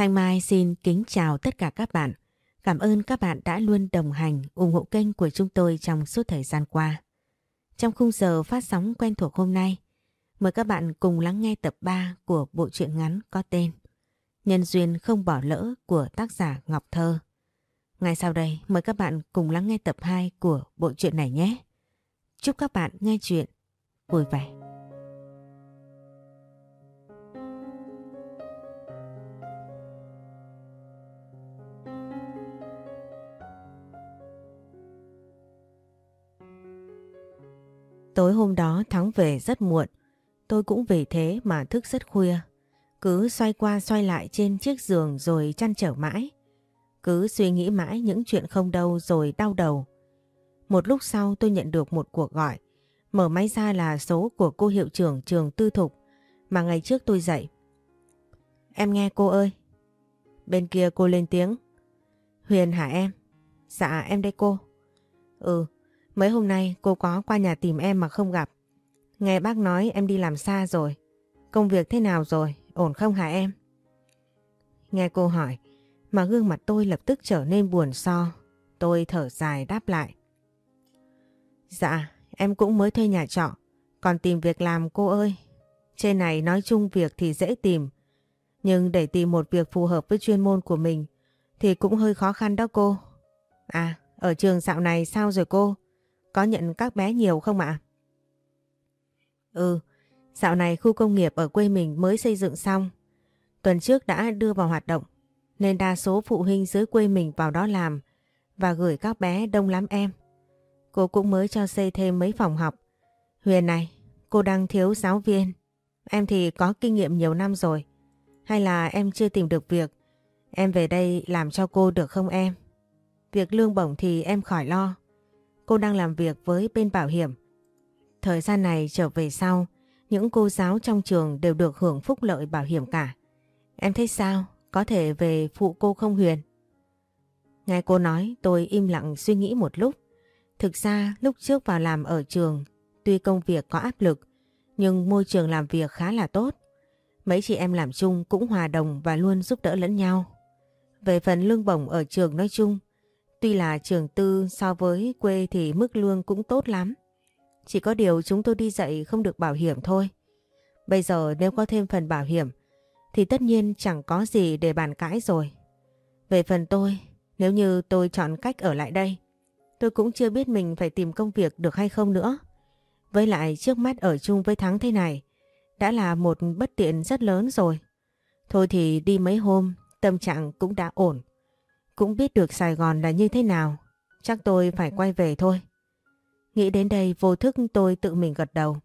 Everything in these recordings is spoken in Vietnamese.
Thanh Mai xin kính chào tất cả các bạn. Cảm ơn các bạn đã luôn đồng hành, ủng hộ kênh của chúng tôi trong suốt thời gian qua. Trong khung giờ phát sóng quen thuộc hôm nay, mời các bạn cùng lắng nghe tập 3 của bộ truyện ngắn có tên Nhân duyên không bỏ lỡ của tác giả Ngọc Thơ. Ngay sau đây, mời các bạn cùng lắng nghe tập 2 của bộ truyện này nhé. Chúc các bạn nghe chuyện vui vẻ. Tối hôm đó Thắng về rất muộn. Tôi cũng vì thế mà thức rất khuya. Cứ xoay qua xoay lại trên chiếc giường rồi chăn trở mãi. Cứ suy nghĩ mãi những chuyện không đâu rồi đau đầu. Một lúc sau tôi nhận được một cuộc gọi. Mở máy ra là số của cô hiệu trưởng trường tư thục mà ngày trước tôi dạy. Em nghe cô ơi. Bên kia cô lên tiếng. Huyền hả em? Dạ em đây cô. Ừ, mấy hôm nay cô có qua nhà tìm em mà không gặp. Nghe bác nói em đi làm xa rồi. Công việc thế nào rồi? Ổn không hả em? Nghe cô hỏi, mà gương mặt tôi lập tức trở nên buồn so. Tôi thở dài đáp lại. Dạ, em cũng mới thuê nhà trọ, còn tìm việc làm cô ơi. Trên này nói chung việc thì dễ tìm, nhưng để tìm một việc phù hợp với chuyên môn của mình thì cũng hơi khó khăn đó cô. À, ở trường dạo này sao rồi cô? Có nhận các bé nhiều không ạ? Ừ, dạo này khu công nghiệp ở quê mình mới xây dựng xong. Tuần trước đã đưa vào hoạt động, nên đa số phụ huynh dưới quê mình vào đó làm và gửi các bé đông lắm em. Cô cũng mới cho xây thêm mấy phòng học. Huyền này, cô đang thiếu giáo viên. Em thì có kinh nghiệm nhiều năm rồi. Hay là em chưa tìm được việc? Em về đây làm cho cô được không em? Việc lương bổng thì em khỏi lo. Cô đang làm việc với bên bảo hiểm. Thời gian này trở về sau, những cô giáo trong trường đều được hưởng phúc lợi bảo hiểm cả. Em thấy sao? Có thể về phụ cô không Huyền? Nghe cô nói tôi im lặng suy nghĩ một lúc. Thực ra lúc trước vào làm ở trường, tuy công việc có áp lực, nhưng môi trường làm việc khá là tốt. Mấy chị em làm chung cũng hòa đồng và luôn giúp đỡ lẫn nhau. Về phần lương bổng ở trường nói chung, tuy là trường tư so với quê thì mức lương cũng tốt lắm. Chỉ có điều chúng tôi đi dạy không được bảo hiểm thôi. Bây giờ nếu có thêm phần bảo hiểm thì tất nhiên chẳng có gì để bàn cãi rồi. Về phần tôi, nếu như tôi chọn cách ở lại đây, tôi cũng chưa biết mình phải tìm công việc được hay không nữa. Với lại trước mắt ở chung với Thắng thế này, đã là một bất tiện rất lớn rồi. Thôi thì đi mấy hôm, tâm trạng cũng đã ổn. Cũng biết được Sài Gòn là như thế nào, chắc tôi phải quay về thôi. Nghĩ đến đây vô thức tôi tự mình gật đầu.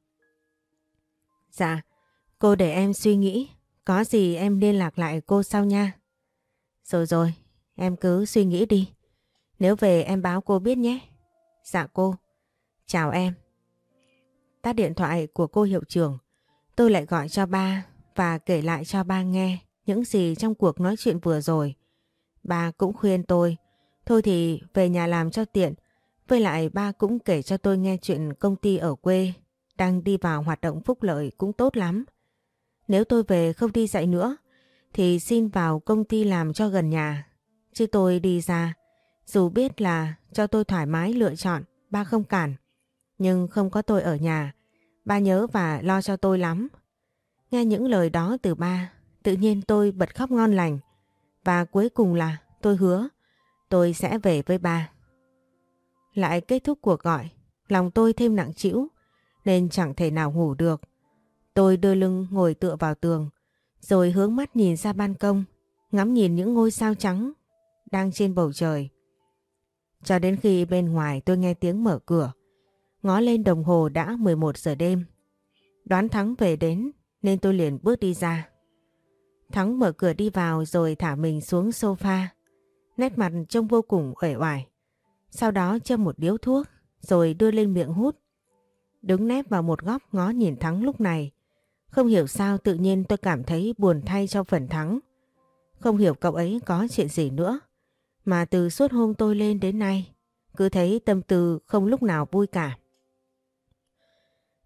Dạ, cô để em suy nghĩ, có gì em liên lạc lại cô sau nha. Rồi rồi, em cứ suy nghĩ đi. Nếu về em báo cô biết nhé. Dạ cô. Chào em. Tắt điện thoại của cô hiệu trưởng. Tôi lại gọi cho ba và kể lại cho ba nghe những gì trong cuộc nói chuyện vừa rồi. Ba cũng khuyên tôi. Thôi thì về nhà làm cho tiện. Với lại ba cũng kể cho tôi nghe chuyện công ty ở quê đang đi vào hoạt động phúc lợi cũng tốt lắm. Nếu tôi về không đi dạy nữa thì xin vào công ty làm cho gần nhà. Chứ tôi đi ra dù biết là cho tôi thoải mái lựa chọn, ba không cản. Nhưng không có tôi ở nhà, ba nhớ và lo cho tôi lắm. Nghe những lời đó từ ba, tự nhiên tôi bật khóc ngon lành. Và cuối cùng là tôi hứa tôi sẽ về với ba. Lại kết thúc cuộc gọi, lòng tôi thêm nặng trĩu nên chẳng thể nào ngủ được. Tôi đưa lưng ngồi tựa vào tường, rồi hướng mắt nhìn ra ban công, ngắm nhìn những ngôi sao trắng đang trên bầu trời. Cho đến khi bên ngoài tôi nghe tiếng mở cửa, ngó lên đồng hồ đã 11 giờ đêm. Đoán Thắng về đến nên tôi liền bước đi ra. Thắng mở cửa đi vào rồi thả mình xuống sofa, nét mặt trông vô cùng uể oải. Sau đó châm một điếu thuốc rồi đưa lên miệng hút. Đứng nép vào một góc ngó nhìn Thắng lúc này. Không hiểu sao tự nhiên tôi cảm thấy buồn thay cho phần Thắng. Không hiểu cậu ấy có chuyện gì nữa. Mà từ suốt hôm tôi lên đến nay, cứ thấy tâm tư không lúc nào vui cả.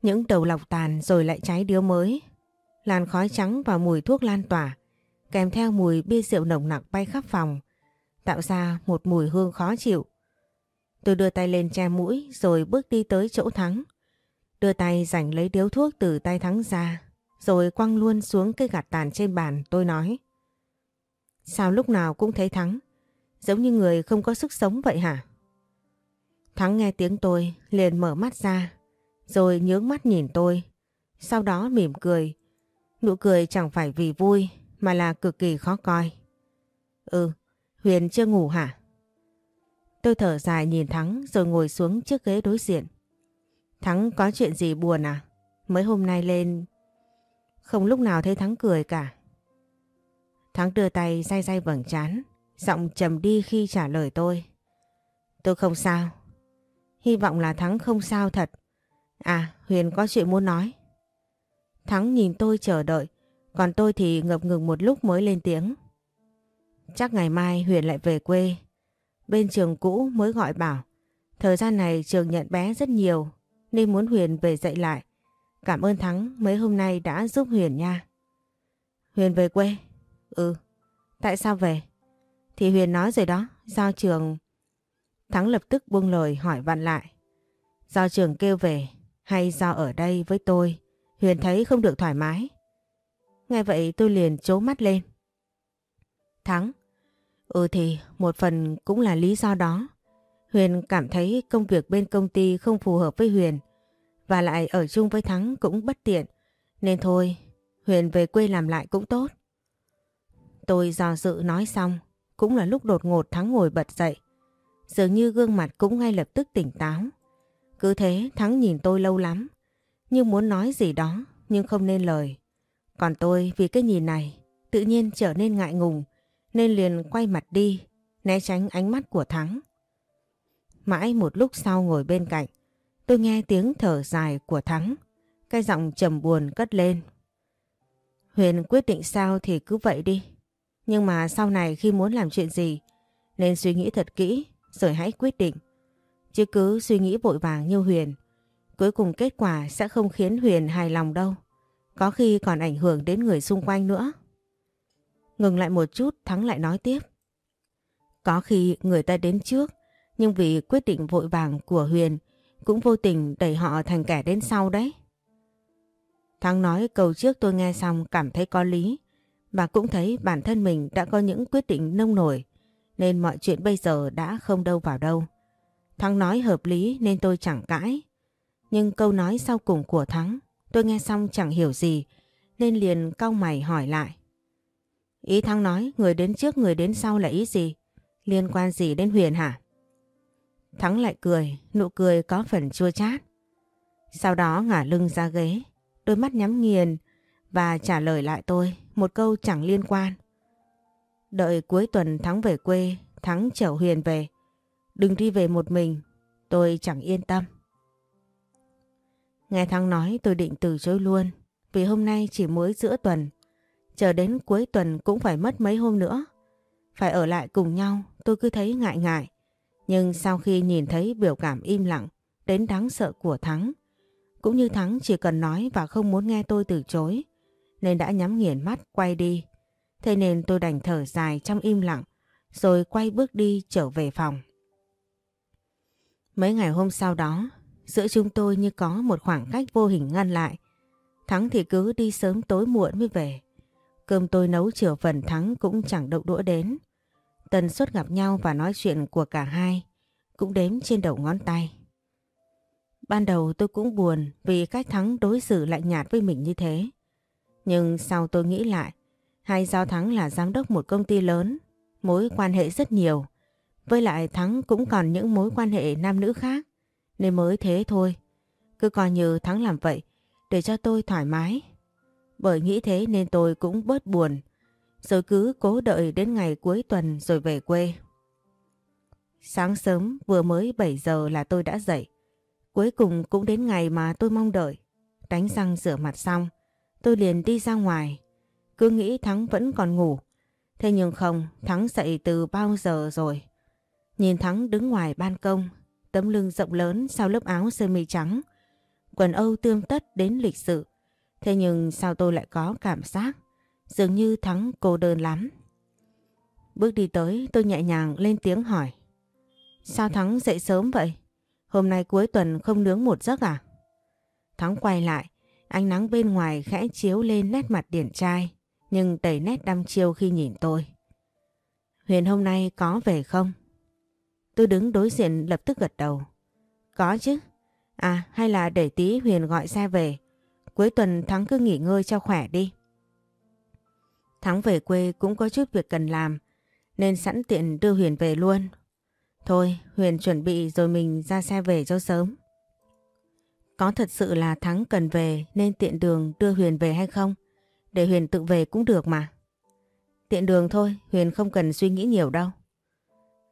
Những đầu lọc tàn rồi lại cháy điếu mới. Làn khói trắng và mùi thuốc lan tỏa, kèm theo mùi bia rượu nồng nặc bay khắp phòng, tạo ra một mùi hương khó chịu. Tôi đưa tay lên che mũi rồi bước đi tới chỗ Thắng. Đưa tay giành lấy điếu thuốc từ tay Thắng ra, rồi quăng luôn xuống cây gạt tàn trên bàn tôi nói. Sao lúc nào cũng thấy Thắng, giống như người không có sức sống vậy hả? Thắng nghe tiếng tôi liền mở mắt ra, rồi nhướng mắt nhìn tôi, sau đó mỉm cười. Nụ cười chẳng phải vì vui mà là cực kỳ khó coi. Ừ, Huyền chưa ngủ hả? Tôi thở dài nhìn Thắng rồi ngồi xuống chiếc ghế đối diện. Thắng có chuyện gì buồn à? Mới hôm nay lên... Không lúc nào thấy Thắng cười cả. Thắng đưa tay day day vầng trán, giọng trầm đi khi trả lời tôi. Tôi không sao. Hy vọng là Thắng không sao thật. À, Huyền có chuyện muốn nói. Thắng nhìn tôi chờ đợi, còn tôi thì ngập ngừng một lúc mới lên tiếng. Chắc ngày mai Huyền lại về quê. Bên trường cũ mới gọi bảo, thời gian này trường nhận bé rất nhiều nên muốn Huyền về dạy lại. Cảm ơn Thắng mấy hôm nay đã giúp Huyền nha. Huyền về quê? Ừ. Tại sao về? Thì Huyền nói rồi đó, giao trường... Thắng lập tức buông lời hỏi vặn lại. Do trường kêu về hay do ở đây với tôi, Huyền thấy không được thoải mái. Nghe vậy tôi liền chố mắt lên. Thắng, ừ thì một phần cũng là lý do đó. Huyền cảm thấy công việc bên công ty không phù hợp với Huyền và lại ở chung với Thắng cũng bất tiện. Nên thôi, Huyền về quê làm lại cũng tốt. Tôi do dự nói xong, cũng là lúc đột ngột Thắng ngồi bật dậy. Dường như gương mặt cũng ngay lập tức tỉnh táo. Cứ thế Thắng nhìn tôi lâu lắm, như muốn nói gì đó nhưng không nên lời. Còn tôi vì cái nhìn này tự nhiên trở nên ngại ngùng nên liền quay mặt đi, né tránh ánh mắt của Thắng. Mãi một lúc sau ngồi bên cạnh, tôi nghe tiếng thở dài của Thắng, cái giọng trầm buồn cất lên. Huyền quyết định sao thì cứ vậy đi, nhưng mà sau này khi muốn làm chuyện gì nên suy nghĩ thật kỹ rồi hãy quyết định. Chứ cứ suy nghĩ vội vàng như Huyền, cuối cùng kết quả sẽ không khiến Huyền hài lòng đâu. Có khi còn ảnh hưởng đến người xung quanh nữa. Ngừng lại một chút, Thắng lại nói tiếp. Có khi người ta đến trước, nhưng vì quyết định vội vàng của Huyền, cũng vô tình đẩy họ thành kẻ đến sau đấy. Thắng nói câu trước tôi nghe xong cảm thấy có lý, và cũng thấy bản thân mình đã có những quyết định nông nổi, nên mọi chuyện bây giờ đã không đâu vào đâu. Thắng nói hợp lý nên tôi chẳng cãi. Nhưng câu nói sau cùng của Thắng tôi nghe xong chẳng hiểu gì nên liền cau mày hỏi lại. Ý Thắng nói người đến trước người đến sau là ý gì? Liên quan gì đến Huyền hả? Thắng lại cười, nụ cười có phần chua chát. Sau đó ngả lưng ra ghế, đôi mắt nhắm nghiền và trả lời lại tôi một câu chẳng liên quan. Đợi cuối tuần Thắng về quê, Thắng chở Huyền về. Đừng đi về một mình, tôi chẳng yên tâm. Nghe Thắng nói tôi định từ chối luôn, vì hôm nay chỉ mới giữa tuần. Chờ đến cuối tuần cũng phải mất mấy hôm nữa. Phải ở lại cùng nhau, tôi cứ thấy ngại ngại. Nhưng sau khi nhìn thấy biểu cảm im lặng đến đáng sợ của Thắng, cũng như Thắng chỉ cần nói và không muốn nghe tôi từ chối, nên đã nhắm nghiền mắt quay đi. Thế nên tôi đành thở dài trong im lặng, rồi quay bước đi trở về phòng. Mấy ngày hôm sau đó, giữa chúng tôi như có một khoảng cách vô hình ngăn lại. Thắng thì cứ đi sớm tối muộn mới về. Cơm tôi nấu chiều phần Thắng cũng chẳng đậu đũa đến. Tần suất gặp nhau và nói chuyện của cả hai cũng đếm trên đầu ngón tay. Ban đầu tôi cũng buồn vì cách Thắng đối xử lạnh nhạt với mình như thế. Nhưng sau tôi nghĩ lại, hai do Thắng là giám đốc một công ty lớn, mối quan hệ rất nhiều. Với lại Thắng cũng còn những mối quan hệ nam nữ khác, nên mới thế thôi. Cứ coi như Thắng làm vậy để cho tôi thoải mái. Bởi nghĩ thế nên tôi cũng bớt buồn rồi cứ cố đợi đến ngày cuối tuần rồi về quê. Sáng sớm vừa mới 7 giờ là tôi đã dậy. Cuối cùng cũng đến ngày mà tôi mong đợi. Đánh răng rửa mặt xong, tôi liền đi ra ngoài. Cứ nghĩ Thắng vẫn còn ngủ. Thế nhưng không, Thắng dậy từ bao giờ rồi. Nhìn Thắng đứng ngoài ban công, tấm lưng rộng lớn sau lớp áo sơ mi trắng. Quần âu tươm tất đến lịch sự. Thế nhưng sao tôi lại có cảm giác Dường như Thắng cô đơn lắm. Bước đi tới tôi nhẹ nhàng lên tiếng hỏi. Sao Thắng dậy sớm vậy? Hôm nay cuối tuần không nướng một giấc à? Thắng quay lại, ánh nắng bên ngoài khẽ chiếu lên nét mặt điển trai, nhưng đầy nét đăm chiêu khi nhìn tôi. Huyền hôm nay có về không? Tôi đứng đối diện lập tức gật đầu. Có chứ. À hay là để tí Huyền gọi xe về. Cuối tuần Thắng cứ nghỉ ngơi cho khỏe đi. Thắng về quê cũng có chút việc cần làm nên sẵn tiện đưa Huyền về luôn. Thôi Huyền chuẩn bị rồi mình ra xe về cho sớm. Có thật sự là Thắng cần về nên tiện đường đưa Huyền về hay không? Để Huyền tự về cũng được mà. Tiện đường thôi, Huyền không cần suy nghĩ nhiều đâu.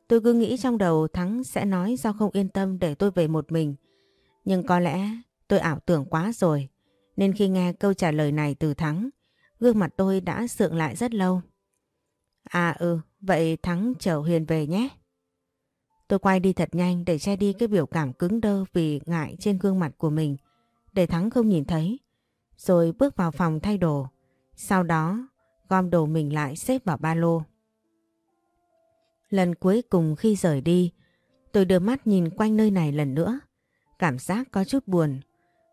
Tôi cứ nghĩ trong đầu Thắng sẽ nói do không yên tâm để tôi về một mình. Nhưng có lẽ tôi ảo tưởng quá rồi. Nên khi nghe câu trả lời này từ Thắng, gương mặt tôi đã sượng lại rất lâu. À ừ, vậy Thắng chở Huyền về nhé. Tôi quay đi thật nhanh để che đi cái biểu cảm cứng đơ vì ngại trên gương mặt của mình, để Thắng không nhìn thấy. Rồi bước vào phòng thay đồ. Sau đó gom đồ mình lại xếp vào ba lô. Lần cuối cùng khi rời đi, tôi đưa mắt nhìn quanh nơi này lần nữa. Cảm giác có chút buồn,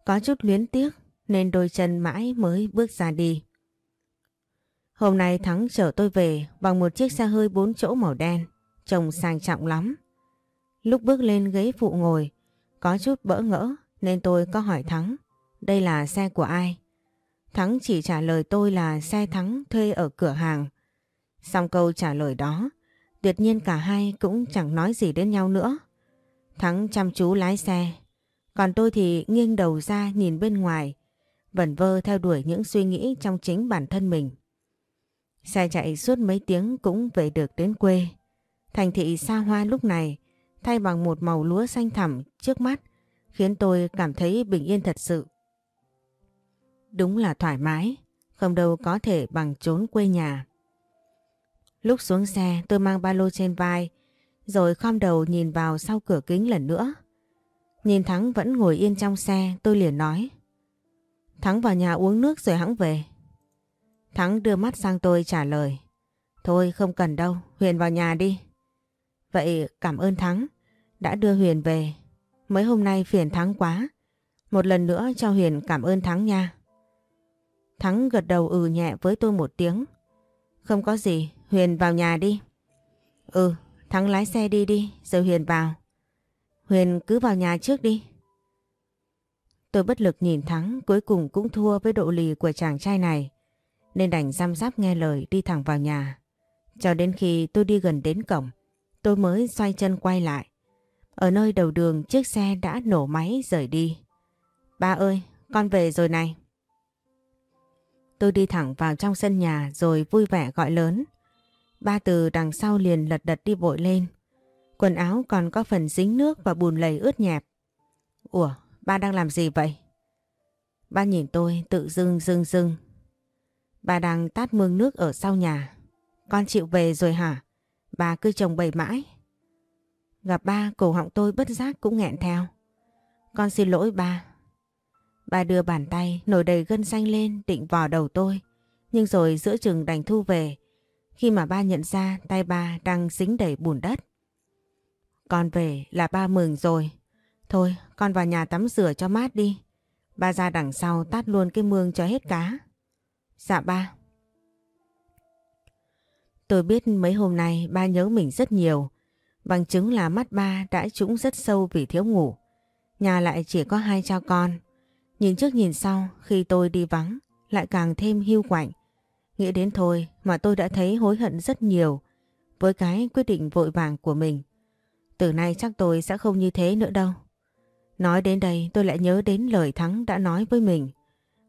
có chút luyến tiếc nên đôi chân mãi mới bước ra đi. Hôm nay Thắng chở tôi về bằng một chiếc xe hơi bốn chỗ màu đen, trông sang trọng lắm. Lúc bước lên ghế phụ ngồi, có chút bỡ ngỡ nên tôi có hỏi Thắng, đây là xe của ai? Thắng chỉ trả lời tôi là xe Thắng thuê ở cửa hàng. Xong câu trả lời đó, tuyệt nhiên cả hai cũng chẳng nói gì đến nhau nữa. Thắng chăm chú lái xe, còn tôi thì nghiêng đầu ra nhìn bên ngoài, vẩn vơ theo đuổi những suy nghĩ trong chính bản thân mình. Xe chạy suốt mấy tiếng cũng về được đến quê. Thành thị xa hoa lúc này thay bằng một màu lúa xanh thẳm trước mắt khiến tôi cảm thấy bình yên thật sự. Đúng là thoải mái, không đâu có thể bằng trốn quê nhà. Lúc xuống xe tôi mang ba lô trên vai rồi khom đầu nhìn vào sau cửa kính lần nữa. Nhìn Thắng vẫn ngồi yên trong xe tôi liền nói Thắng vào nhà uống nước rồi hãng về. Thắng đưa mắt sang tôi trả lời Thôi không cần đâu, Huyền vào nhà đi. Vậy cảm ơn Thắng đã đưa Huyền về. Mấy hôm nay phiền Thắng quá. Một lần nữa cho Huyền cảm ơn Thắng nha. Thắng gật đầu ừ nhẹ với tôi một tiếng. Không có gì, Huyền vào nhà đi. Ừ, Thắng lái xe đi đi, rồi Huyền vào. Huyền cứ vào nhà trước đi. Tôi bất lực nhìn Thắng cuối cùng cũng thua với độ lì của chàng trai này. Nên đành giam giáp nghe lời đi thẳng vào nhà. Cho đến khi tôi đi gần đến cổng, tôi mới xoay chân quay lại. Ở nơi đầu đường chiếc xe đã nổ máy rời đi. Ba ơi, con về rồi này. Tôi đi thẳng vào trong sân nhà rồi vui vẻ gọi lớn. Ba từ đằng sau liền lật đật đi vội lên. Quần áo còn có phần dính nước và bùn lầy ướt nhẹp. Ủa, ba đang làm gì vậy? Ba nhìn tôi tự dưng dưng dưng. Ba đang tát mương nước ở sau nhà. Con chịu về rồi hả? Ba cứ trồng bầy mãi. Gặp ba cổ họng tôi bất giác cũng nghẹn theo. Con xin lỗi ba. Ba đưa bàn tay nổi đầy gân xanh lên định vò đầu tôi. Nhưng rồi giữa chừng đành thu về khi mà ba nhận ra tay ba đang dính đầy bùn đất. Con về là ba mừng rồi. Thôi, con vào nhà tắm rửa cho mát đi. Ba ra đằng sau tát luôn cái mương cho hết cá. Dạ ba. Tôi biết mấy hôm nay ba nhớ mình rất nhiều. Bằng chứng là mắt ba đã trũng rất sâu vì thiếu ngủ. Nhà lại chỉ có hai cha con. Nhìn trước nhìn sau, khi tôi đi vắng, lại càng thêm hưu quạnh. Nghĩ đến thôi mà tôi đã thấy hối hận rất nhiều với cái quyết định vội vàng của mình. Từ nay chắc tôi sẽ không như thế nữa đâu. Nói đến đây tôi lại nhớ đến lời Thắng đã nói với mình.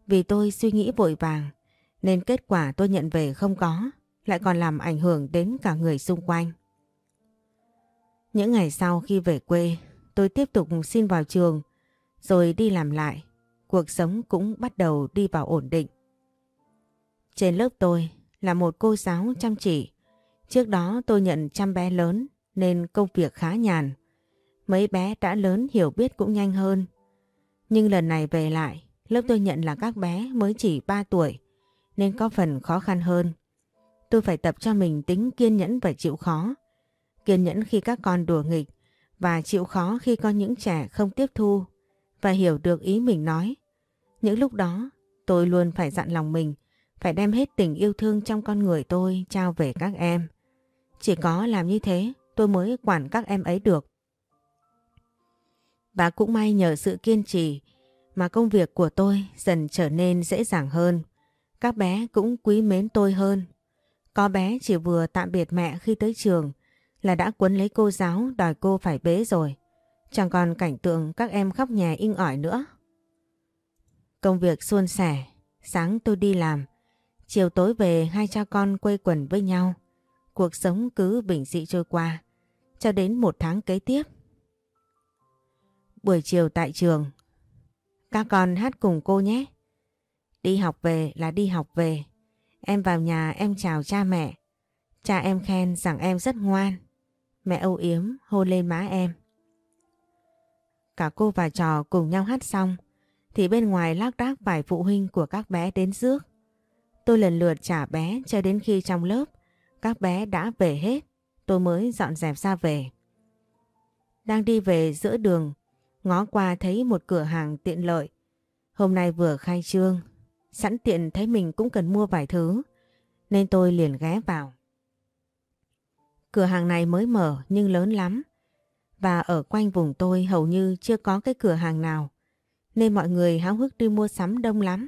Vì tôi suy nghĩ vội vàng, nên kết quả tôi nhận về không có, lại còn làm ảnh hưởng đến cả người xung quanh. Những ngày sau khi về quê, tôi tiếp tục xin vào trường, rồi đi làm lại. Cuộc sống cũng bắt đầu đi vào ổn định. Trên lớp tôi là một cô giáo chăm chỉ. Trước đó tôi nhận chăm bé lớn nên công việc khá nhàn. Mấy bé đã lớn hiểu biết cũng nhanh hơn. Nhưng lần này về lại, lớp tôi nhận là các bé mới chỉ 3 tuổi nên có phần khó khăn hơn. Tôi phải tập cho mình tính kiên nhẫn và chịu khó. Kiên nhẫn khi các con đùa nghịch và chịu khó khi có những trẻ không tiếp thu và hiểu được ý mình nói. Những lúc đó tôi luôn phải dặn lòng mình phải đem hết tình yêu thương trong con người tôi trao về các em. Chỉ có làm như thế tôi mới quản các em ấy được. Và cũng may nhờ sự kiên trì mà công việc của tôi dần trở nên dễ dàng hơn. Các bé cũng quý mến tôi hơn. Có bé chỉ vừa tạm biệt mẹ khi tới trường là đã quấn lấy cô giáo đòi cô phải bế rồi. Chẳng còn cảnh tượng các em khóc nhà inh ỏi nữa. Công việc suôn sẻ, sáng tôi đi làm, chiều tối về hai cha con quây quần với nhau. Cuộc sống cứ bình dị trôi qua, cho đến một tháng kế tiếp. Buổi chiều tại trường, các con hát cùng cô nhé. Đi học về là đi học về. Em vào nhà em chào cha mẹ. Cha em khen rằng em rất ngoan. Mẹ âu yếm hôn lên má em. Cả cô và trò cùng nhau hát xong thì bên ngoài lác đác vài phụ huynh của các bé đến rước. Tôi lần lượt trả bé cho đến khi trong lớp các bé đã về hết tôi mới dọn dẹp ra về. Đang đi về giữa đường, ngó qua thấy một cửa hàng tiện lợi. Hôm nay vừa khai trương, sẵn tiện thấy mình cũng cần mua vài thứ, nên tôi liền ghé vào. Cửa hàng này mới mở nhưng lớn lắm, và ở quanh vùng tôi hầu như chưa có cái cửa hàng nào, nên mọi người háo hức đi mua sắm đông lắm.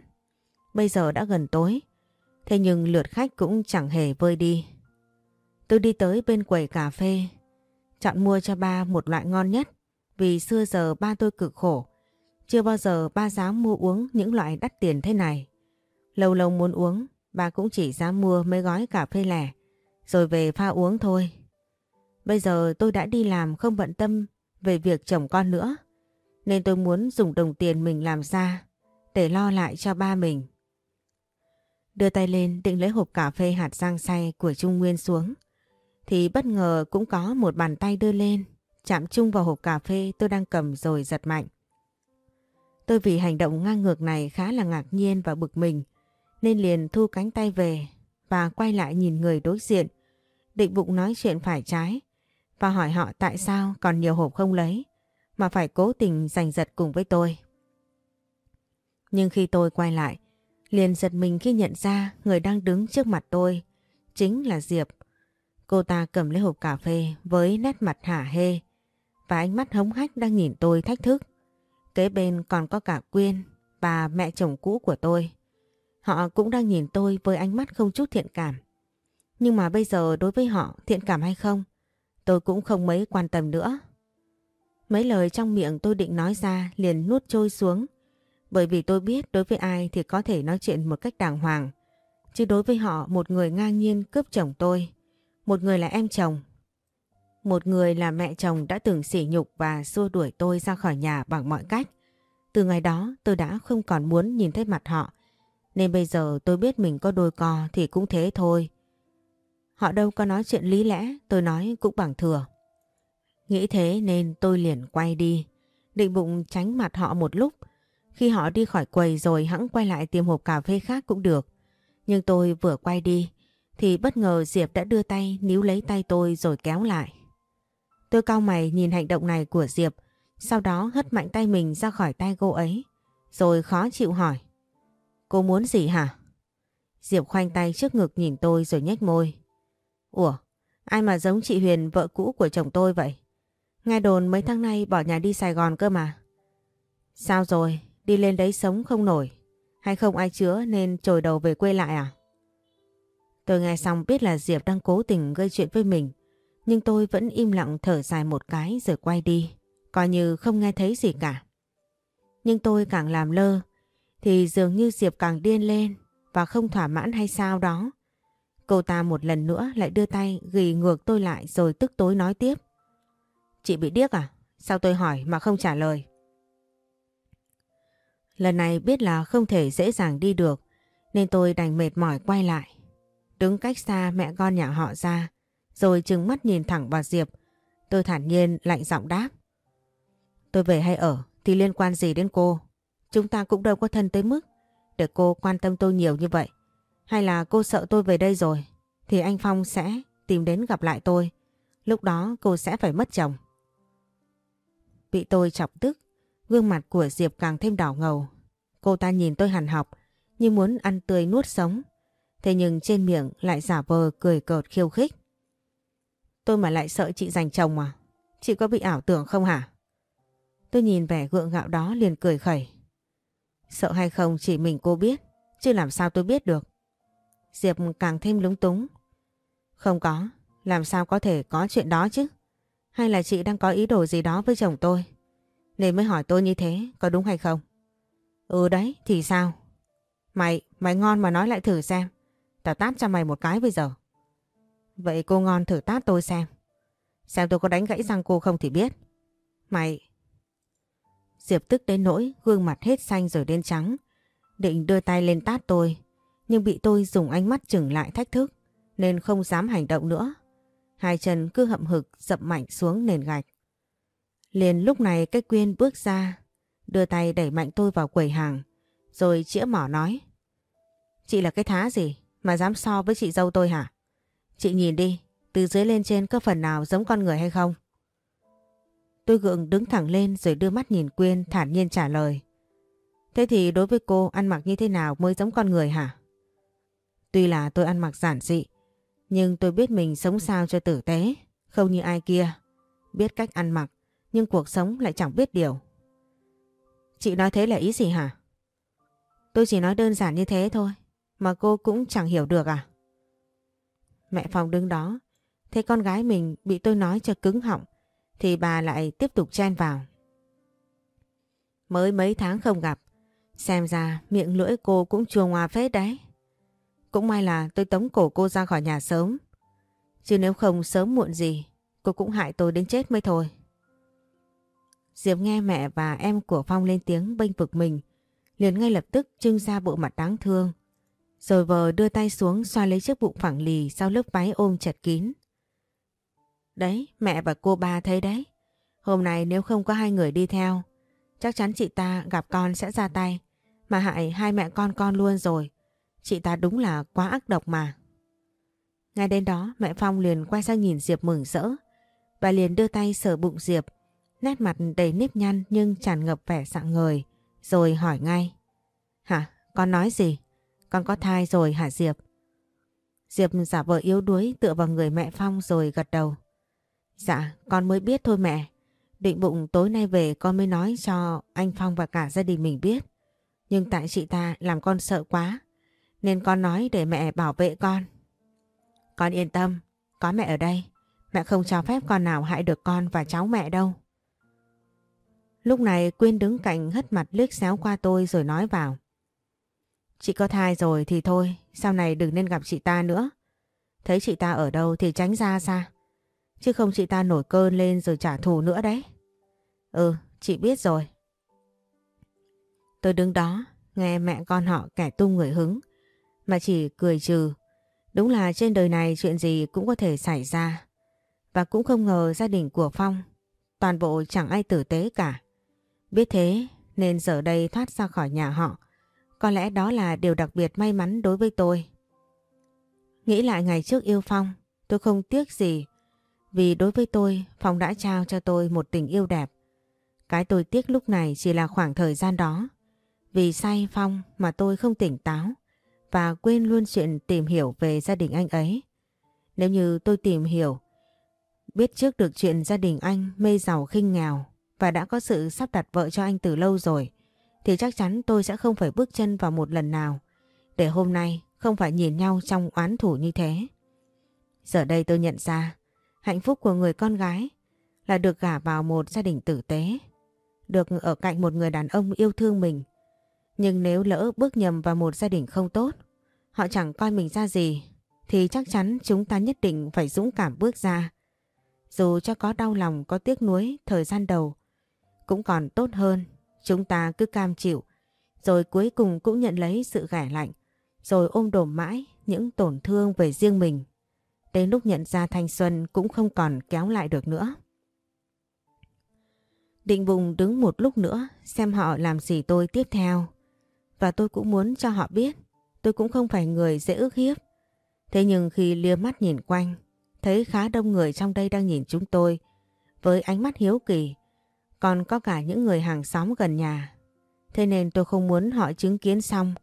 Bây giờ đã gần tối thế nhưng lượt khách cũng chẳng hề vơi đi. Tôi đi tới bên quầy cà phê chọn mua cho ba một loại ngon nhất vì xưa giờ ba tôi cực khổ chưa bao giờ ba dám mua uống những loại đắt tiền thế này. Lâu lâu muốn uống, ba cũng chỉ dám mua mấy gói cà phê lẻ, rồi về pha uống thôi. Bây giờ tôi đã đi làm không bận tâm về việc chồng con nữa, nên tôi muốn dùng đồng tiền mình làm ra để lo lại cho ba mình. Đưa tay lên định lấy hộp cà phê hạt giang xay của Trung Nguyên xuống, thì bất ngờ cũng có một bàn tay đưa lên, chạm chung vào hộp cà phê tôi đang cầm rồi giật mạnh. Tôi vì hành động ngang ngược này khá là ngạc nhiên và bực mình, nên liền thu cánh tay về và quay lại nhìn người đối diện, định bụng nói chuyện phải trái và hỏi họ tại sao còn nhiều hộp không lấy mà phải cố tình giành giật cùng với tôi. Nhưng khi tôi quay lại, liền giật mình khi nhận ra người đang đứng trước mặt tôi chính là Diệp. Cô ta cầm lấy hộp cà phê với nét mặt hả hê và ánh mắt hống hách đang nhìn tôi thách thức. Kế bên còn có cả Quyên, bà mẹ chồng cũ của tôi. Họ cũng đang nhìn tôi với ánh mắt không chút thiện cảm. Nhưng mà bây giờ đối với họ thiện cảm hay không, tôi cũng không mấy quan tâm nữa. Mấy lời trong miệng tôi định nói ra liền nuốt trôi xuống. Bởi vì tôi biết đối với ai thì có thể nói chuyện một cách đàng hoàng. Chứ đối với họ một người ngang nhiên cướp chồng tôi. Một người là em chồng. Một người là mẹ chồng đã từng sỉ nhục và xua đuổi tôi ra khỏi nhà bằng mọi cách. Từ ngày đó tôi đã không còn muốn nhìn thấy mặt họ nên bây giờ tôi biết mình có đôi co thì cũng thế thôi. Họ đâu có nói chuyện lý lẽ, tôi nói cũng bằng thừa. Nghĩ thế nên tôi liền quay đi, định bụng tránh mặt họ một lúc. Khi họ đi khỏi quầy rồi hãng quay lại tìm hộp cà phê khác cũng được. Nhưng tôi vừa quay đi thì bất ngờ Diệp đã đưa tay níu lấy tay tôi rồi kéo lại. Tôi cau mày nhìn hành động này của Diệp, sau đó hất mạnh tay mình ra khỏi tay cô ấy, rồi khó chịu hỏi. Cô muốn gì hả? Diệp khoanh tay trước ngực nhìn tôi rồi nhếch môi. Ủa, ai mà giống chị Huyền vợ cũ của chồng tôi vậy? Nghe đồn mấy tháng nay bỏ nhà đi Sài Gòn cơ mà. Sao rồi, đi lên đấy sống không nổi? Hay không ai chữa nên trồi đầu về quê lại à? Tôi nghe xong biết là Diệp đang cố tình gây chuyện với mình. Nhưng tôi vẫn im lặng thở dài một cái rồi quay đi. Coi như không nghe thấy gì cả. Nhưng tôi càng làm lơ, thì dường như Diệp càng điên lên và không thỏa mãn hay sao đó. Cô ta một lần nữa lại đưa tay ghi ngược tôi lại rồi tức tối nói tiếp. Chị bị điếc à? Sao tôi hỏi mà không trả lời? Lần này biết là không thể dễ dàng đi được nên tôi đành mệt mỏi quay lại. Đứng cách xa mẹ con nhà họ ra rồi trừng mắt nhìn thẳng vào Diệp. Tôi thản nhiên lạnh giọng đáp. Tôi về hay ở thì liên quan gì đến cô? Chúng ta cũng đâu có thân tới mức để cô quan tâm tôi nhiều như vậy. Hay là cô sợ tôi về đây rồi thì anh Phong sẽ tìm đến gặp lại tôi. Lúc đó cô sẽ phải mất chồng. Bị tôi chọc tức, gương mặt của Diệp càng thêm đỏ ngầu. Cô ta nhìn tôi hằn học như muốn ăn tươi nuốt sống. Thế nhưng trên miệng lại giả vờ cười cợt khiêu khích. Tôi mà lại sợ chị giành chồng mà. Chị có bị ảo tưởng không hả? Tôi nhìn vẻ gượng gạo đó liền cười khẩy. Sợ hay không chỉ mình cô biết, chứ làm sao tôi biết được. Diệp càng thêm lúng túng. Không có, làm sao có thể có chuyện đó chứ? Hay là chị đang có ý đồ gì đó với chồng tôi? Nên mới hỏi tôi như thế, có đúng hay không? Ừ đấy, thì sao? Mày, mày ngon mà nói lại thử xem. Tao tát cho mày một cái bây giờ. Vậy cô ngon thử tát tôi xem. Xem tôi có đánh gãy răng cô không thì biết. Mày... Diệp tức đến nỗi gương mặt hết xanh rồi đen trắng. Định đưa tay lên tát tôi. Nhưng bị tôi dùng ánh mắt chừng lại thách thức. Nên không dám hành động nữa. Hai chân cứ hậm hực dậm mạnh xuống nền gạch. Liền lúc này cái quyên bước ra. Đưa tay đẩy mạnh tôi vào quầy hàng. Rồi chĩa mỏ nói. Chị là cái thá gì mà dám so với chị dâu tôi hả? Chị nhìn đi, từ dưới lên trên có phần nào giống con người hay không? Tôi gượng đứng thẳng lên rồi đưa mắt nhìn Quyên thản nhiên trả lời. Thế thì đối với cô ăn mặc như thế nào mới giống con người hả? Tuy là tôi ăn mặc giản dị, nhưng tôi biết mình sống sao cho tử tế, không như ai kia. Biết cách ăn mặc, nhưng cuộc sống lại chẳng biết điều. Chị nói thế là ý gì hả? Tôi chỉ nói đơn giản như thế thôi, mà cô cũng chẳng hiểu được à? Mẹ Phong đứng đó, thấy con gái mình bị tôi nói cho cứng họng, thì bà lại tiếp tục chen vào. Mới mấy tháng không gặp, xem ra miệng lưỡi cô cũng chua ngoa phết đấy. Cũng may là tôi tống cổ cô ra khỏi nhà sớm. Chứ nếu không sớm muộn gì, cô cũng hại tôi đến chết mới thôi. Diệp nghe mẹ và em của Phong lên tiếng bênh vực mình, liền ngay lập tức trưng ra bộ mặt đáng thương. Rồi vờ đưa tay xuống xoa lấy chiếc bụng phẳng lì sau lớp váy ôm chặt kín. Đấy, mẹ và cô ba thấy đấy. Hôm nay nếu không có hai người đi theo, chắc chắn chị ta gặp con sẽ ra tay. Mà hại hai mẹ con con luôn rồi. Chị ta đúng là quá ác độc mà. Ngay đến đó mẹ Phong liền quay sang nhìn Diệp mừng rỡ. Bà liền đưa tay sờ bụng Diệp. Nét mặt đầy nếp nhăn nhưng tràn ngập vẻ sạng người, Rồi hỏi ngay. Hả? Con nói gì? Con có thai rồi hả Diệp? Diệp giả vờ yếu đuối tựa vào người mẹ Phong rồi gật đầu. Dạ, con mới biết thôi mẹ. Định bụng tối nay về con mới nói cho anh Phong và cả gia đình mình biết. Nhưng tại chị ta làm con sợ quá. Nên con nói để mẹ bảo vệ con. Con yên tâm, có mẹ ở đây. Mẹ không cho phép con nào hại được con và cháu mẹ đâu. Lúc này Quyên đứng cạnh hất mặt liếc xéo qua tôi rồi nói vào. Chị có thai rồi thì thôi, sau này đừng nên gặp chị ta nữa. Thấy chị ta ở đâu thì tránh ra xa. Chứ không chị ta nổi cơn lên rồi trả thù nữa đấy. Ừ, chị biết rồi. Tôi đứng đó, nghe mẹ con họ kẻ tung người hứng, mà chỉ cười trừ. Đúng là trên đời này chuyện gì cũng có thể xảy ra. Và cũng không ngờ gia đình của Phong, toàn bộ chẳng ai tử tế cả. Biết thế nên giờ đây thoát ra khỏi nhà họ, có lẽ đó là điều đặc biệt may mắn đối với tôi. Nghĩ lại ngày trước yêu Phong, tôi không tiếc gì vì đối với tôi, Phong đã trao cho tôi một tình yêu đẹp. Cái tôi tiếc lúc này chỉ là khoảng thời gian đó. Vì say Phong mà tôi không tỉnh táo và quên luôn chuyện tìm hiểu về gia đình anh ấy. Nếu như tôi tìm hiểu, biết trước được chuyện gia đình anh mê giàu khinh nghèo và đã có sự sắp đặt vợ cho anh từ lâu rồi, thì chắc chắn tôi sẽ không phải bước chân vào một lần nào để hôm nay không phải nhìn nhau trong oán thủ như thế. Giờ đây tôi nhận ra hạnh phúc của người con gái là được gả vào một gia đình tử tế, được ở cạnh một người đàn ông yêu thương mình. Nhưng nếu lỡ bước nhầm vào một gia đình không tốt, họ chẳng coi mình ra gì, thì chắc chắn chúng ta nhất định phải dũng cảm bước ra. Dù cho có đau lòng, có tiếc nuối thời gian đầu, cũng còn tốt hơn Chúng ta cứ cam chịu, rồi cuối cùng cũng nhận lấy sự ghẻ lạnh, rồi ôm đồm mãi những tổn thương về riêng mình. Đến lúc nhận ra thanh xuân cũng không còn kéo lại được nữa. Định bụng đứng một lúc nữa xem họ làm gì tôi tiếp theo. Và tôi cũng muốn cho họ biết tôi cũng không phải người dễ ước hiếp. Thế nhưng khi lia mắt nhìn quanh, thấy khá đông người trong đây đang nhìn chúng tôi với ánh mắt hiếu kỳ. Còn có cả những người hàng xóm gần nhà. Thế nên tôi không muốn họ chứng kiến xong,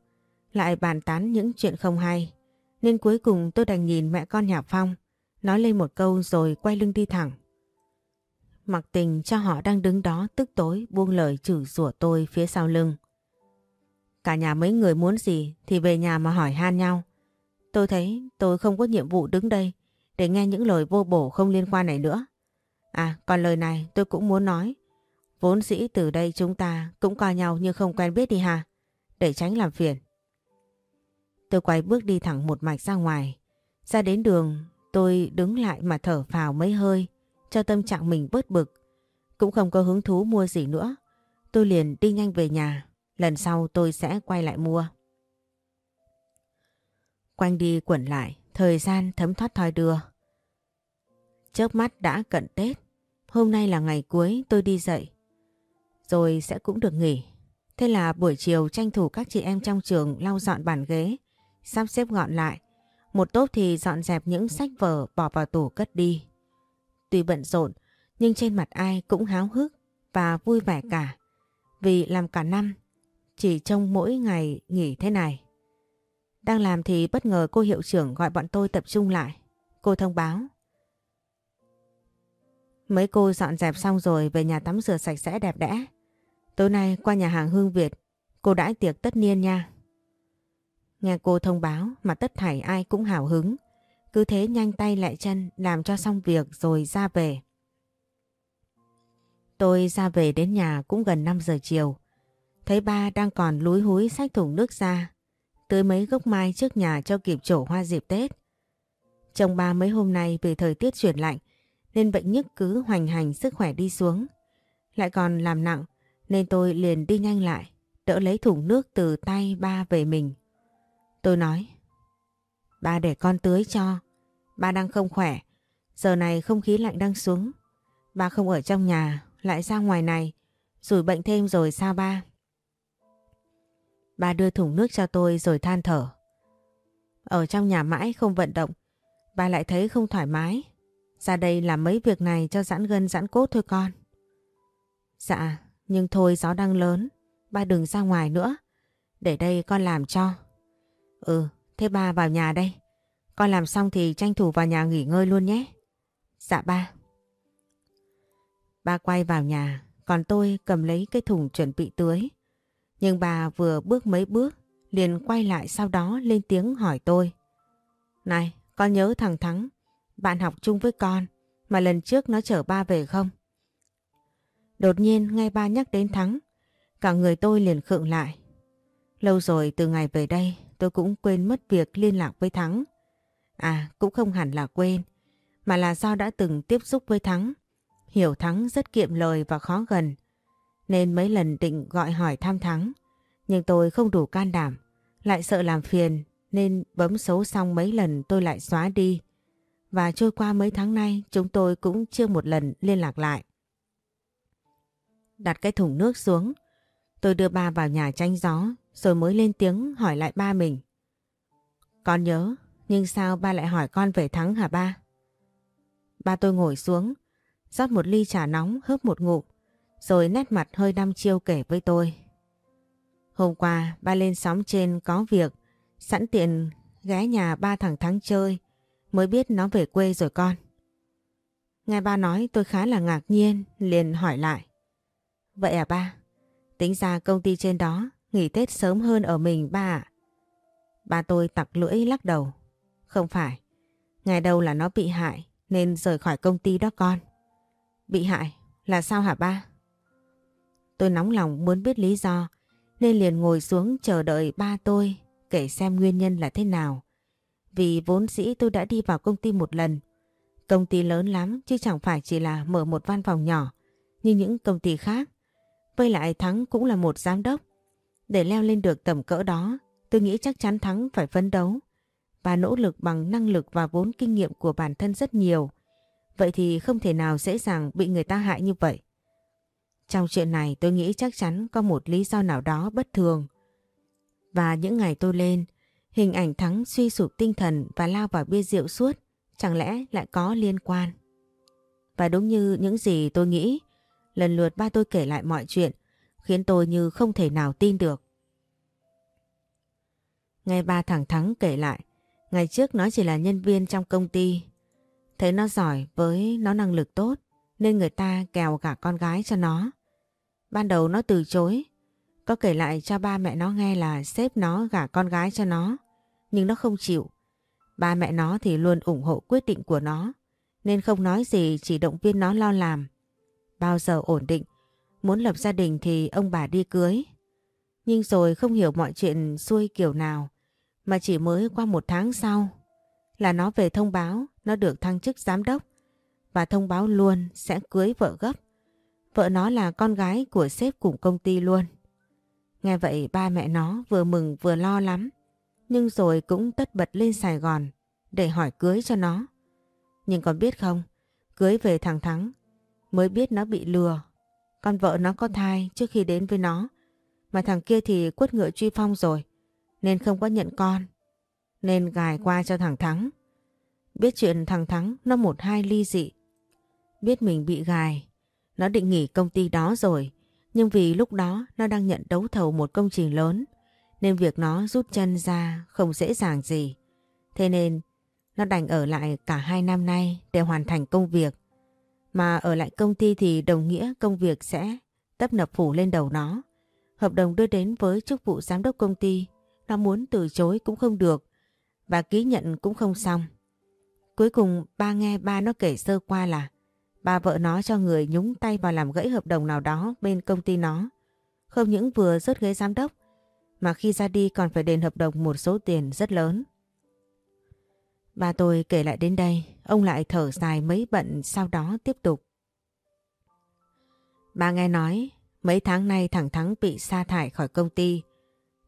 lại bàn tán những chuyện không hay. Nên cuối cùng tôi đành nhìn mẹ con nhà Phong, nói lên một câu rồi quay lưng đi thẳng. Mặc tình cho họ đang đứng đó tức tối buông lời chửi rủa tôi phía sau lưng. Cả nhà mấy người muốn gì thì về nhà mà hỏi han nhau. Tôi thấy tôi không có nhiệm vụ đứng đây để nghe những lời vô bổ không liên quan này nữa. À còn lời này tôi cũng muốn nói. Vốn dĩ từ đây chúng ta cũng coi nhau như không quen biết đi ha. Để tránh làm phiền. Tôi quay bước đi thẳng một mạch ra ngoài. Ra đến đường tôi đứng lại mà thở phào mấy hơi cho tâm trạng mình bớt bực. Cũng không có hứng thú mua gì nữa. Tôi liền đi nhanh về nhà. Lần sau tôi sẽ quay lại mua. Quanh đi quẩn lại, thời gian thấm thoát thoi đưa. Chớp mắt đã cận Tết. Hôm nay là ngày cuối tôi đi dậy. Rồi sẽ cũng được nghỉ. Thế là buổi chiều tranh thủ các chị em trong trường lau dọn bàn ghế, sắp xếp gọn lại. Một tốp thì dọn dẹp những sách vở bỏ vào tủ cất đi. Tuy bận rộn, nhưng trên mặt ai cũng háo hức và vui vẻ cả. Vì làm cả năm, chỉ trong mỗi ngày nghỉ thế này. Đang làm thì bất ngờ cô hiệu trưởng gọi bọn tôi tập trung lại. Cô thông báo. Mấy cô dọn dẹp xong rồi về nhà tắm rửa sạch sẽ đẹp đẽ. Tối nay qua nhà hàng Hương Việt, cô đãi tiệc tất niên nha. Nghe cô thông báo mà tất thảy ai cũng hào hứng. Cứ thế nhanh tay lại chân làm cho xong việc rồi ra về. Tôi ra về đến nhà cũng gần 5 giờ chiều. Thấy ba đang còn lúi húi xách thùng nước ra. Tưới mấy gốc mai trước nhà cho kịp trổ hoa dịp Tết. Chồng ba mấy hôm nay vì thời tiết chuyển lạnh nên bệnh nhức cứ hoành hành sức khỏe đi xuống. Lại còn làm nặng nên tôi liền đi nhanh lại, đỡ lấy thùng nước từ tay ba về mình. Tôi nói, ba để con tưới cho, ba đang không khỏe, giờ này không khí lạnh đang xuống. Ba không ở trong nhà, lại ra ngoài này, rủi bệnh thêm rồi sao ba? Ba đưa thùng nước cho tôi rồi than thở. Ở trong nhà mãi không vận động, ba lại thấy không thoải mái. Ra đây làm mấy việc này cho giãn gân giãn cốt thôi con. Dạ, nhưng thôi gió đang lớn, ba đừng ra ngoài nữa. Để đây con làm cho. Ừ, thế ba vào nhà đây. Con làm xong thì tranh thủ vào nhà nghỉ ngơi luôn nhé. Dạ ba. Ba quay vào nhà, còn tôi cầm lấy cái thùng chuẩn bị tưới. Nhưng bà vừa bước mấy bước, liền quay lại sau đó lên tiếng hỏi tôi. Này, con nhớ thằng Thắng, bạn học chung với con, mà lần trước nó chở ba về không? Đột nhiên nghe ba nhắc đến Thắng, cả người tôi liền khựng lại. Lâu rồi từ ngày về đây tôi cũng quên mất việc liên lạc với Thắng. À cũng không hẳn là quên, mà là do đã từng tiếp xúc với Thắng. Hiểu Thắng rất kiệm lời và khó gần, nên mấy lần định gọi hỏi thăm Thắng. Nhưng tôi không đủ can đảm, lại sợ làm phiền nên bấm số xong mấy lần tôi lại xóa đi. Và trôi qua mấy tháng nay chúng tôi cũng chưa một lần liên lạc lại. Đặt cái thùng nước xuống, tôi đưa ba vào nhà tranh gió rồi mới lên tiếng hỏi lại ba mình. Con nhớ, nhưng sao ba lại hỏi con về Thắng hả ba? Ba tôi ngồi xuống, rót một ly trà nóng hớp một ngụm, rồi nét mặt hơi đăm chiêu kể với tôi. Hôm qua ba lên xóm trên có việc, sẵn tiện ghé nhà ba thằng Thắng chơi, mới biết nó về quê rồi con. Nghe ba nói tôi khá là ngạc nhiên, liền hỏi lại. Vậy à ba? Tính ra công ty trên đó nghỉ Tết sớm hơn ở mình ba ạ. Ba tôi tặc lưỡi lắc đầu. Không phải, ngày đầu là nó bị hại nên rời khỏi công ty đó con. Bị hại là sao hả ba? Tôi nóng lòng muốn biết lý do nên liền ngồi xuống chờ đợi ba tôi kể xem nguyên nhân là thế nào. Vì vốn dĩ tôi đã đi vào công ty một lần. Công ty lớn lắm chứ chẳng phải chỉ là mở một văn phòng nhỏ như những công ty khác. Với lại Thắng cũng là một giám đốc. Để leo lên được tầm cỡ đó, tôi nghĩ chắc chắn Thắng phải phấn đấu và nỗ lực bằng năng lực và vốn kinh nghiệm của bản thân rất nhiều. Vậy thì không thể nào dễ dàng bị người ta hại như vậy. Trong chuyện này tôi nghĩ chắc chắn có một lý do nào đó bất thường. Và những ngày tôi lên, Hình ảnh Thắng suy sụp tinh thần và lao vào bia rượu suốt, chẳng lẽ lại có liên quan? Và đúng như những gì tôi nghĩ, lần lượt ba tôi kể lại mọi chuyện, khiến tôi như không thể nào tin được. Nghe ba thằng Thắng kể lại, ngày trước nó chỉ là nhân viên trong công ty. Thấy nó giỏi với nó năng lực tốt, nên người ta kèo cả con gái cho nó. Ban đầu nó từ chối, có kể lại cho ba mẹ nó nghe là sếp nó gả con gái cho nó, nhưng nó không chịu. Ba mẹ nó thì luôn ủng hộ quyết định của nó, nên không nói gì chỉ động viên nó lo làm. Bao giờ ổn định, muốn lập gia đình thì ông bà đi cưới. Nhưng rồi không hiểu mọi chuyện xuôi kiểu nào, mà chỉ mới qua một tháng sau là nó về thông báo nó được thăng chức giám đốc và thông báo luôn sẽ cưới vợ gấp. Vợ nó là con gái của sếp cùng công ty luôn. Nghe vậy ba mẹ nó vừa mừng vừa lo lắm, nhưng rồi cũng tất bật lên Sài Gòn để hỏi cưới cho nó. Nhưng còn biết không, cưới về thằng Thắng mới biết nó bị lừa. Con vợ nó có thai trước khi đến với nó, mà thằng kia thì quất ngựa truy phong rồi, nên không có nhận con. Nên gài qua cho thằng Thắng. Biết chuyện thằng Thắng nó một hai ly dị. Biết mình bị gài, nó định nghỉ công ty đó rồi, nhưng vì lúc đó nó đang nhận đấu thầu một công trình lớn nên việc nó rút chân ra không dễ dàng gì. Thế nên nó đành ở lại cả hai năm nay để hoàn thành công việc. Mà ở lại công ty thì đồng nghĩa công việc sẽ tấp nập phủ lên đầu nó. Hợp đồng đưa đến với chức vụ giám đốc công ty, nó muốn từ chối cũng không được và ký nhận cũng không xong. Cuối cùng ba nghe ba nó kể sơ qua là Bà vợ nó cho người nhúng tay vào làm gãy hợp đồng nào đó bên công ty nó. Không những vừa rớt ghế giám đốc, mà khi ra đi còn phải đền hợp đồng một số tiền rất lớn. Ba tôi kể lại đến đây, ông lại thở dài mấy bận sau đó tiếp tục. Bà nghe nói, mấy tháng nay thằng Thắng bị sa thải khỏi công ty.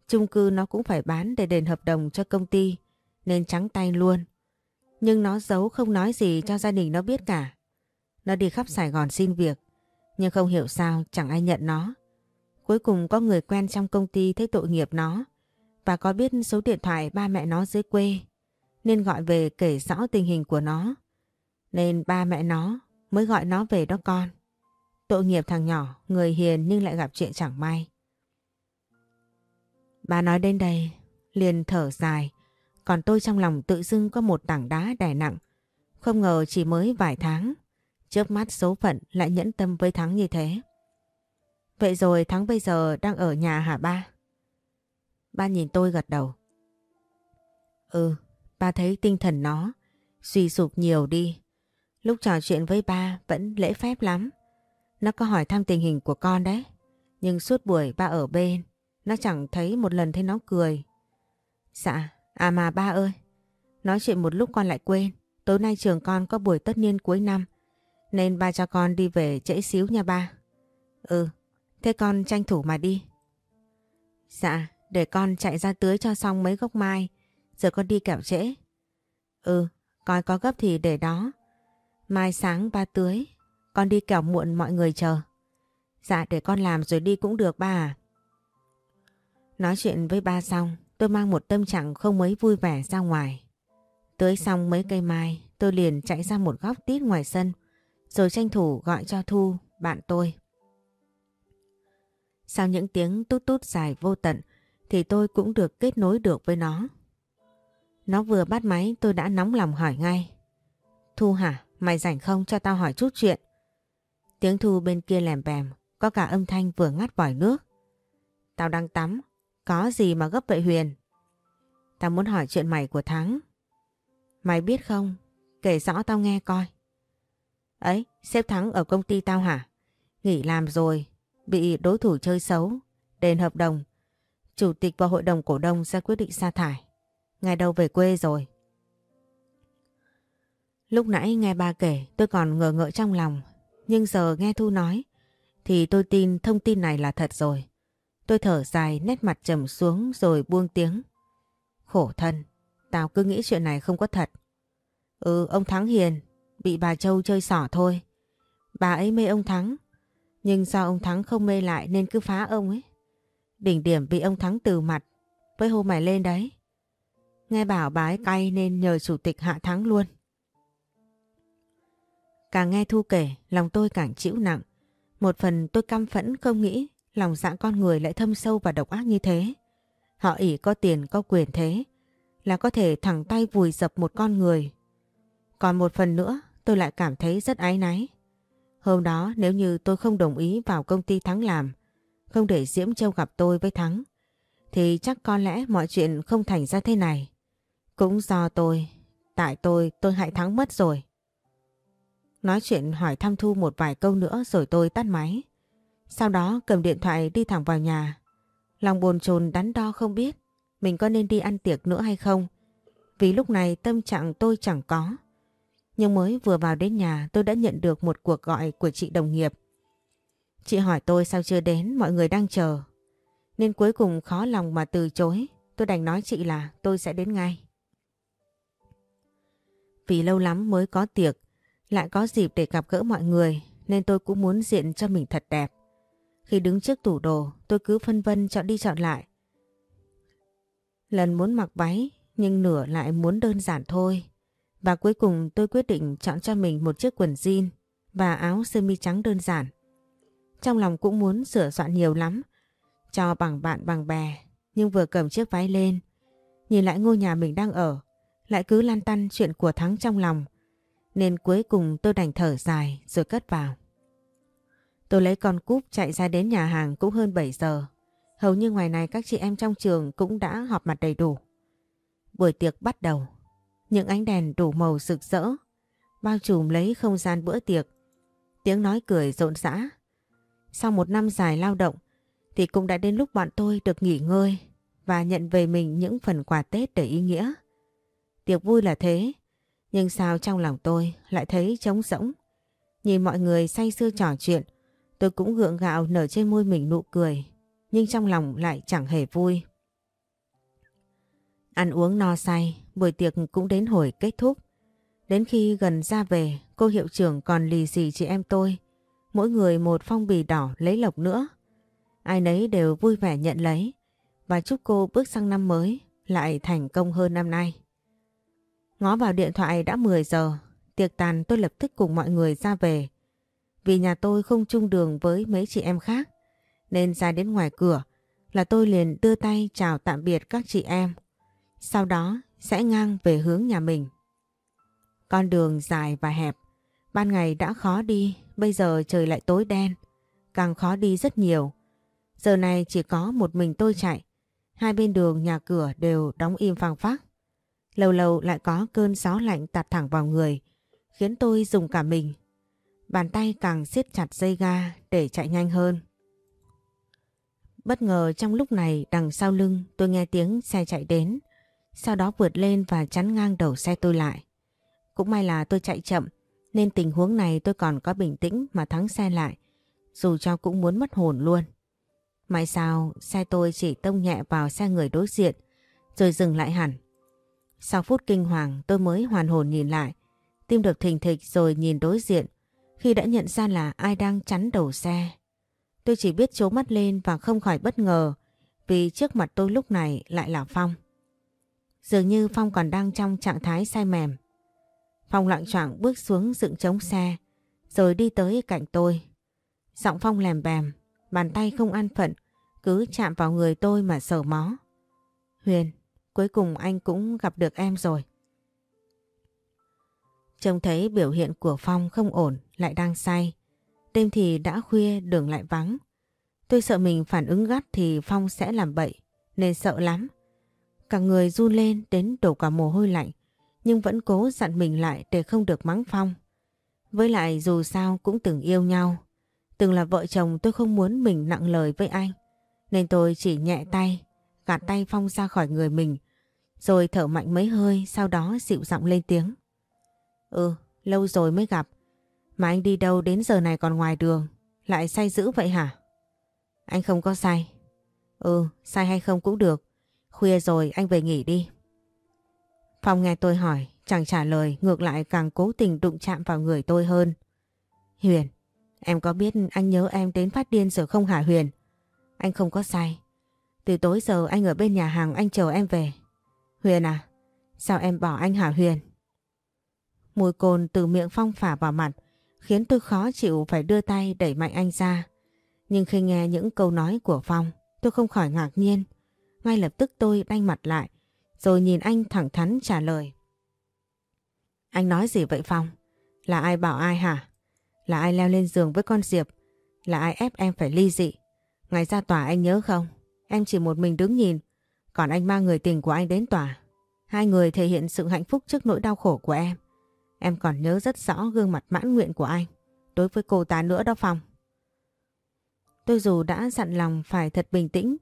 chung cư nó cũng phải bán để đền hợp đồng cho công ty, nên trắng tay luôn. Nhưng nó giấu không nói gì cho gia đình nó biết cả. Nó đi khắp Sài Gòn xin việc, nhưng không hiểu sao chẳng ai nhận nó. Cuối cùng có người quen trong công ty thấy tội nghiệp nó và có biết số điện thoại ba mẹ nó dưới quê nên gọi về kể rõ tình hình của nó. Nên ba mẹ nó mới gọi nó về đó con. Tội nghiệp thằng nhỏ, người hiền nhưng lại gặp chuyện chẳng may. Bà nói đến đây, liền thở dài, còn tôi trong lòng tự dưng có một tảng đá đè nặng. Không ngờ chỉ mới vài tháng Chớp mắt số phận lại nhẫn tâm với Thắng như thế. Vậy rồi Thắng bây giờ đang ở nhà hả ba? Ba nhìn tôi gật đầu. Ừ, ba thấy tinh thần nó suy sụp nhiều đi. Lúc trò chuyện với ba vẫn lễ phép lắm. Nó có hỏi thăm tình hình của con đấy. Nhưng suốt buổi ba ở bên, nó chẳng thấy một lần thấy nó cười. Dạ, à mà ba ơi, nói chuyện một lúc con lại quên. Tối nay trường con có buổi tất niên cuối năm. Nên ba cho con đi về trễ xíu nha ba. Ừ, thế con tranh thủ mà đi. Dạ, để con chạy ra tưới cho xong mấy gốc mai, giờ con đi kẹo trễ. Ừ, coi có gấp thì để đó. Mai sáng ba tưới, con đi kẹo muộn mọi người chờ. Dạ để con làm rồi đi cũng được ba à. Nói chuyện với ba xong, tôi mang một tâm trạng không mấy vui vẻ ra ngoài. Tưới xong mấy cây mai, tôi liền chạy ra một góc tít ngoài sân, rồi tranh thủ gọi cho Thu, bạn tôi. Sau những tiếng tút tút dài vô tận thì tôi cũng được kết nối được với nó. Nó vừa bắt máy tôi đã nóng lòng hỏi ngay. Thu hả, mày rảnh không cho tao hỏi chút chuyện? Tiếng Thu bên kia lèm bèm, có cả âm thanh vừa ngắt vòi nước. Tao đang tắm, có gì mà gấp vậy Huyền? Tao muốn hỏi chuyện mày của Thắng. Mày biết không, kể rõ tao nghe coi. Ấy, sếp Thắng ở công ty tao hả? Nghỉ làm rồi, bị đối thủ chơi xấu, đền hợp đồng. Chủ tịch và hội đồng cổ đông ra quyết định sa thải. Ngày đâu về quê rồi. Lúc nãy nghe ba kể tôi còn ngờ ngợ trong lòng. Nhưng giờ nghe Thu nói thì tôi tin thông tin này là thật rồi. Tôi thở dài nét mặt trầm xuống rồi buông tiếng. Khổ thân, tao cứ nghĩ chuyện này không có thật. Ừ, ông Thắng hiền, Bị bà Châu chơi xỏ thôi. Bà ấy mê ông Thắng. Nhưng sao ông Thắng không mê lại nên cứ phá ông ấy. Đỉnh điểm bị ông Thắng từ mặt. Với hô mày lên đấy. Nghe bảo bà ấy cay nên nhờ chủ tịch hạ thắng luôn. Càng nghe Thu kể, lòng tôi càng chịu nặng. Một phần tôi căm phẫn không nghĩ lòng dạ con người lại thâm sâu và độc ác như thế. Họ ỉ có tiền có quyền thế là có thể thẳng tay vùi dập một con người. Còn một phần nữa tôi lại cảm thấy rất ái náy. Hôm đó nếu như tôi không đồng ý vào công ty Thắng làm, không để Diễm Châu gặp tôi với Thắng, thì chắc có lẽ mọi chuyện không thành ra thế này. Cũng do tôi, tại tôi tôi hại Thắng mất rồi. Nói chuyện hỏi thăm Thu một vài câu nữa rồi tôi tắt máy. Sau đó cầm điện thoại đi thẳng vào nhà. Lòng bồn chồn đắn đo không biết mình có nên đi ăn tiệc nữa hay không. Vì lúc này tâm trạng tôi chẳng có. Nhưng mới vừa vào đến nhà tôi đã nhận được một cuộc gọi của chị đồng nghiệp. Chị hỏi tôi sao chưa đến, mọi người đang chờ. Nên cuối cùng khó lòng mà từ chối, tôi đành nói chị là tôi sẽ đến ngay. Vì lâu lắm mới có tiệc, lại có dịp để gặp gỡ mọi người nên tôi cũng muốn diện cho mình thật đẹp. Khi đứng trước tủ đồ tôi cứ phân vân chọn đi chọn lại. Lần muốn mặc váy nhưng nửa lại muốn đơn giản thôi. Và cuối cùng tôi quyết định chọn cho mình một chiếc quần jean và áo sơ mi trắng đơn giản. Trong lòng cũng muốn sửa soạn nhiều lắm, cho bằng bạn bằng bè, nhưng vừa cầm chiếc váy lên, nhìn lại ngôi nhà mình đang ở, lại cứ lan tăn chuyện của Thắng trong lòng, nên cuối cùng tôi đành thở dài rồi cất vào. Tôi lấy con cúp chạy ra đến nhà hàng cũng hơn 7 giờ. Hầu như ngoài này các chị em trong trường cũng đã họp mặt đầy đủ. Buổi tiệc bắt đầu. Những ánh đèn đủ màu rực rỡ, bao trùm lấy không gian bữa tiệc. Tiếng nói cười rộn rã. Sau một năm dài lao động thì cũng đã đến lúc bọn tôi được nghỉ ngơi và nhận về mình những phần quà Tết đầy ý nghĩa. Tiệc vui là thế, nhưng sao trong lòng tôi lại thấy trống rỗng. Nhìn mọi người say sưa trò chuyện, tôi cũng gượng gạo nở trên môi mình nụ cười, nhưng trong lòng lại chẳng hề vui. Ăn uống no say, buổi tiệc cũng đến hồi kết thúc. Đến khi gần ra về, cô hiệu trưởng còn lì xì chị em tôi. Mỗi người một phong bì đỏ lấy lộc nữa. Ai nấy đều vui vẻ nhận lấy và chúc cô bước sang năm mới lại thành công hơn năm nay. Ngó vào điện thoại đã 10 giờ, tiệc tàn tôi lập tức cùng mọi người ra về. Vì nhà tôi không chung đường với mấy chị em khác, nên ra đến ngoài cửa là tôi liền đưa tay chào tạm biệt các chị em. Sau đó sẽ ngang về hướng nhà mình. Con đường dài và hẹp, ban ngày đã khó đi, bây giờ trời lại tối đen, càng khó đi rất nhiều. Giờ này chỉ có một mình tôi chạy, hai bên đường nhà cửa đều đóng im phang phắc. Lâu lâu lại có cơn gió lạnh tạt thẳng vào người, khiến tôi dùng cả mình. Bàn tay càng siết chặt dây ga để chạy nhanh hơn. Bất ngờ trong lúc này đằng sau lưng tôi nghe tiếng xe chạy đến, sau đó vượt lên và chắn ngang đầu xe tôi lại. Cũng may là tôi chạy chậm, nên tình huống này tôi còn có bình tĩnh mà thắng xe lại, dù cho cũng muốn mất hồn luôn. May sao xe tôi chỉ tông nhẹ vào xe người đối diện, rồi dừng lại hẳn. Sau phút kinh hoàng tôi mới hoàn hồn nhìn lại, tim đập thình thịch rồi nhìn đối diện khi đã nhận ra là ai đang chắn đầu xe. Tôi chỉ biết chố mắt lên và không khỏi bất ngờ vì trước mặt tôi lúc này lại là Phong. Dường như Phong còn đang trong trạng thái say mềm. Phong loạn choạng bước xuống dựng chống xe rồi đi tới cạnh tôi. Giọng Phong lèm bèm, bàn tay không an phận cứ chạm vào người tôi mà sờ mó. Huyền, Cuối cùng anh cũng gặp được em rồi. Trông thấy biểu hiện của Phong không ổn, lại đang say. Đêm thì đã khuya, đường lại vắng. Tôi sợ mình phản ứng gắt thì Phong sẽ làm bậy, nên sợ lắm. Cả người run lên đến đổ cả mồ hôi lạnh, nhưng vẫn cố dặn mình lại để không được mắng Phong. Với lại dù sao cũng từng yêu nhau. Từng là vợ chồng tôi không muốn mình nặng lời với anh. Nên tôi chỉ nhẹ tay, gạt tay Phong ra khỏi người mình rồi thở mạnh mấy hơi sau đó dịu giọng lên tiếng. Ừ, lâu rồi mới gặp. Mà anh đi đâu đến giờ này còn ngoài đường, lại say dữ vậy hả? Anh không có say. Ừ, say hay không cũng được. Khuya rồi anh về nghỉ đi. Phong nghe tôi hỏi, chẳng trả lời, ngược lại càng cố tình đụng chạm vào người tôi hơn. Huyền, em có biết anh nhớ em đến phát điên rồi không hả Huyền? Anh không có sai. Từ tối giờ anh ở bên nhà hàng anh chờ em về. Huyền à, Sao em bỏ anh hả Huyền? Mùi cồn từ miệng Phong phả vào mặt khiến tôi khó chịu phải đưa tay đẩy mạnh anh ra. Nhưng khi nghe những câu nói của Phong tôi không khỏi ngạc nhiên. Ngay lập tức tôi đanh mặt lại rồi nhìn anh thẳng thắn trả lời. Anh nói gì vậy Phong? Là ai bảo ai hả? Là ai leo lên giường với con Diệp? Là ai ép em phải ly dị? Ngày ra tòa anh nhớ không? Em chỉ một mình đứng nhìn, còn anh mang người tình của anh đến tòa. Hai người thể hiện sự hạnh phúc trước nỗi đau khổ của em. Em còn nhớ rất rõ gương mặt mãn nguyện của anh đối với cô ta nữa đó Phong. Tôi dù đã dặn lòng phải thật bình tĩnh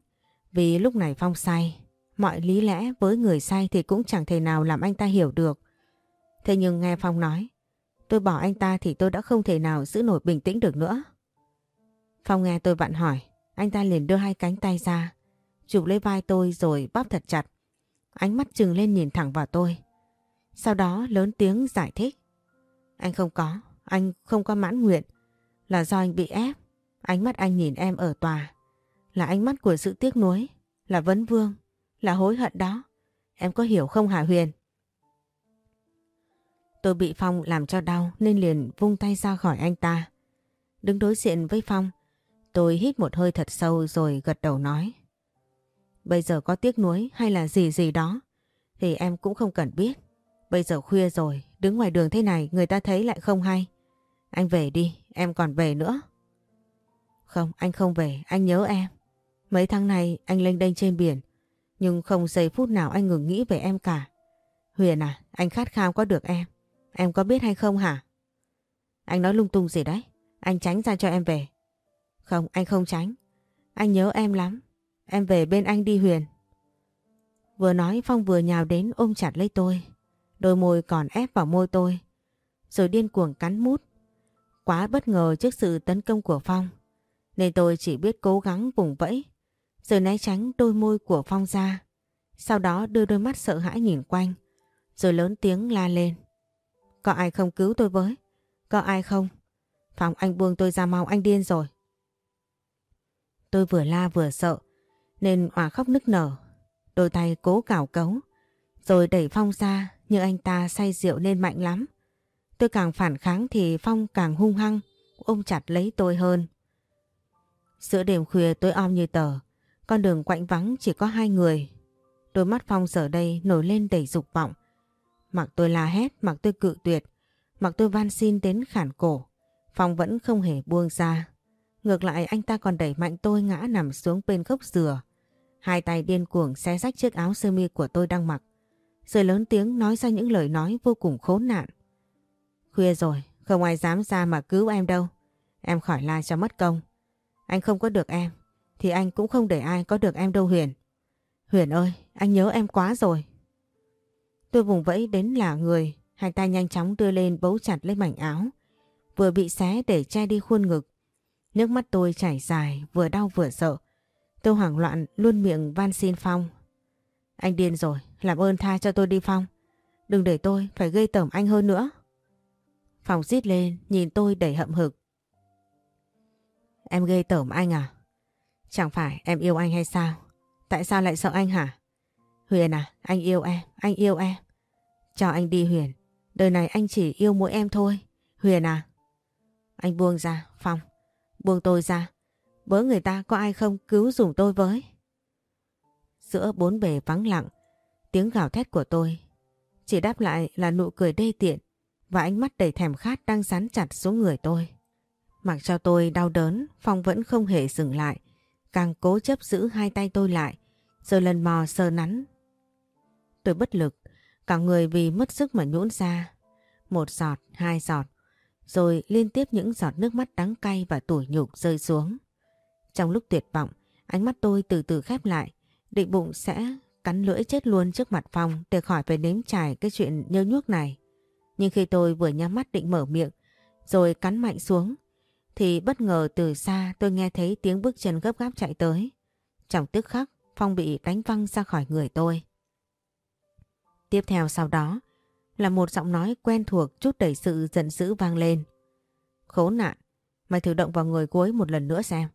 vì lúc này Phong say. Mọi lý lẽ với người say thì cũng chẳng thể nào làm anh ta hiểu được. Thế nhưng nghe Phong nói tôi bỏ anh ta thì tôi đã không thể nào giữ nổi bình tĩnh được nữa. Phong nghe tôi vặn hỏi anh ta liền đưa hai cánh tay ra chụp lấy vai tôi rồi bóp thật chặt. Ánh mắt trừng lên nhìn thẳng vào tôi. Sau đó lớn tiếng giải thích. Anh không có, anh không có mãn nguyện. Là do anh bị ép. Ánh mắt anh nhìn em ở tòa. Là ánh mắt của sự tiếc nuối. Là vấn vương. Là hối hận đó. Em có hiểu không hà Huyền? Tôi bị Phong làm cho đau nên liền vung tay ra khỏi anh ta. Đứng đối diện với Phong, tôi hít một hơi thật sâu rồi gật đầu nói. Bây giờ có tiếc nuối hay là gì gì đó thì em cũng không cần biết. Bây giờ khuya rồi, đứng ngoài đường thế này người ta thấy lại không hay. Anh về đi, em còn về nữa. Không, anh không về, anh nhớ em. Mấy tháng này anh lênh đênh trên biển, nhưng không giây phút nào anh ngừng nghĩ về em cả. Huyền à, anh khát khao có được em. Em có biết hay không hả? Anh nói lung tung gì đấy? Anh tránh ra cho em về. Không, anh không tránh. Anh nhớ em lắm. Em về bên anh đi Huyền. Vừa nói Phong vừa nhào đến ôm chặt lấy tôi. Đôi môi còn ép vào môi tôi. Rồi điên cuồng cắn mút. Quá bất ngờ trước sự tấn công của Phong. Nên tôi chỉ biết cố gắng vùng vẫy. Rồi né tránh đôi môi của Phong ra. Sau đó đưa đôi mắt sợ hãi nhìn quanh. Rồi lớn tiếng la lên. Có ai không cứu tôi với? Có ai không? Phong anh buông tôi ra mau anh điên rồi. Tôi vừa la vừa sợ nên Hòa khóc nức nở. Đôi tay cố cào cấu, rồi đẩy Phong ra như anh ta say rượu nên mạnh lắm. Tôi càng phản kháng thì Phong càng hung hăng, ôm chặt lấy tôi hơn. Giữa đêm khuya tôi om như tờ, con đường quạnh vắng chỉ có hai người. Đôi mắt Phong giờ đây nổi lên đầy dục vọng. Mặc tôi la hét, mặc tôi cự tuyệt, mặc tôi van xin đến khản cổ. Phong vẫn không hề buông ra. Ngược lại anh ta còn đẩy mạnh tôi ngã nằm xuống bên gốc dừa. Hai tay điên cuồng xé rách chiếc áo sơ mi của tôi đang mặc. Rồi lớn tiếng nói ra những lời nói vô cùng khốn nạn. Khuya rồi, không ai dám ra mà cứu em đâu. Em khỏi la cho mất công. Anh không có được em, thì anh cũng không để ai có được em đâu Huyền. Huyền ơi, anh nhớ em quá rồi. Tôi vùng vẫy đến là người, hai tay nhanh chóng đưa lên bấu chặt lấy mảnh áo. Vừa bị xé để che đi khuôn ngực. Nước mắt tôi chảy dài, vừa đau vừa sợ. Tôi hoảng loạn luôn miệng van xin Phong. Anh điên rồi, làm ơn tha cho tôi đi Phong. Đừng để tôi phải gây tởm anh hơn nữa. Phong rít lên, nhìn tôi đầy hậm hực. Em gây tởm anh à? Chẳng phải em yêu anh hay sao? Tại sao lại sợ anh hả? Huyền à, anh yêu em, anh yêu em. Cho anh đi Huyền, đời này anh chỉ yêu mỗi em thôi. Huyền à? Anh buông ra, Phong, buông tôi ra. Bớ người ta có ai không cứu dùng tôi với? Giữa bốn bề vắng lặng, tiếng gào thét của tôi chỉ đáp lại là nụ cười đê tiện và ánh mắt đầy thèm khát đang dán chặt xuống người tôi. Mặc cho tôi đau đớn, Phong vẫn không hề dừng lại, càng cố chấp giữ hai tay tôi lại, rồi lần mò sờ nắn. Tôi bất lực, cả người vì mất sức mà nhũn ra. Một giọt, hai giọt, rồi liên tiếp những giọt nước mắt đắng cay và tủi nhục rơi xuống. Trong lúc tuyệt vọng, ánh mắt tôi từ từ khép lại, định bụng sẽ cắn lưỡi chết luôn trước mặt Phong để khỏi phải nếm trải cái chuyện nhơ nhuốc này. Nhưng khi tôi vừa nhắm mắt định mở miệng, rồi cắn mạnh xuống, thì bất ngờ từ xa tôi nghe thấy tiếng bước chân gấp gáp chạy tới. Trong tức khắc, Phong bị đánh văng ra khỏi người tôi. Tiếp theo sau đó là một giọng nói quen thuộc chút đầy sự giận dữ vang lên. Khốn nạn, mày thử động vào người cuối một lần nữa xem.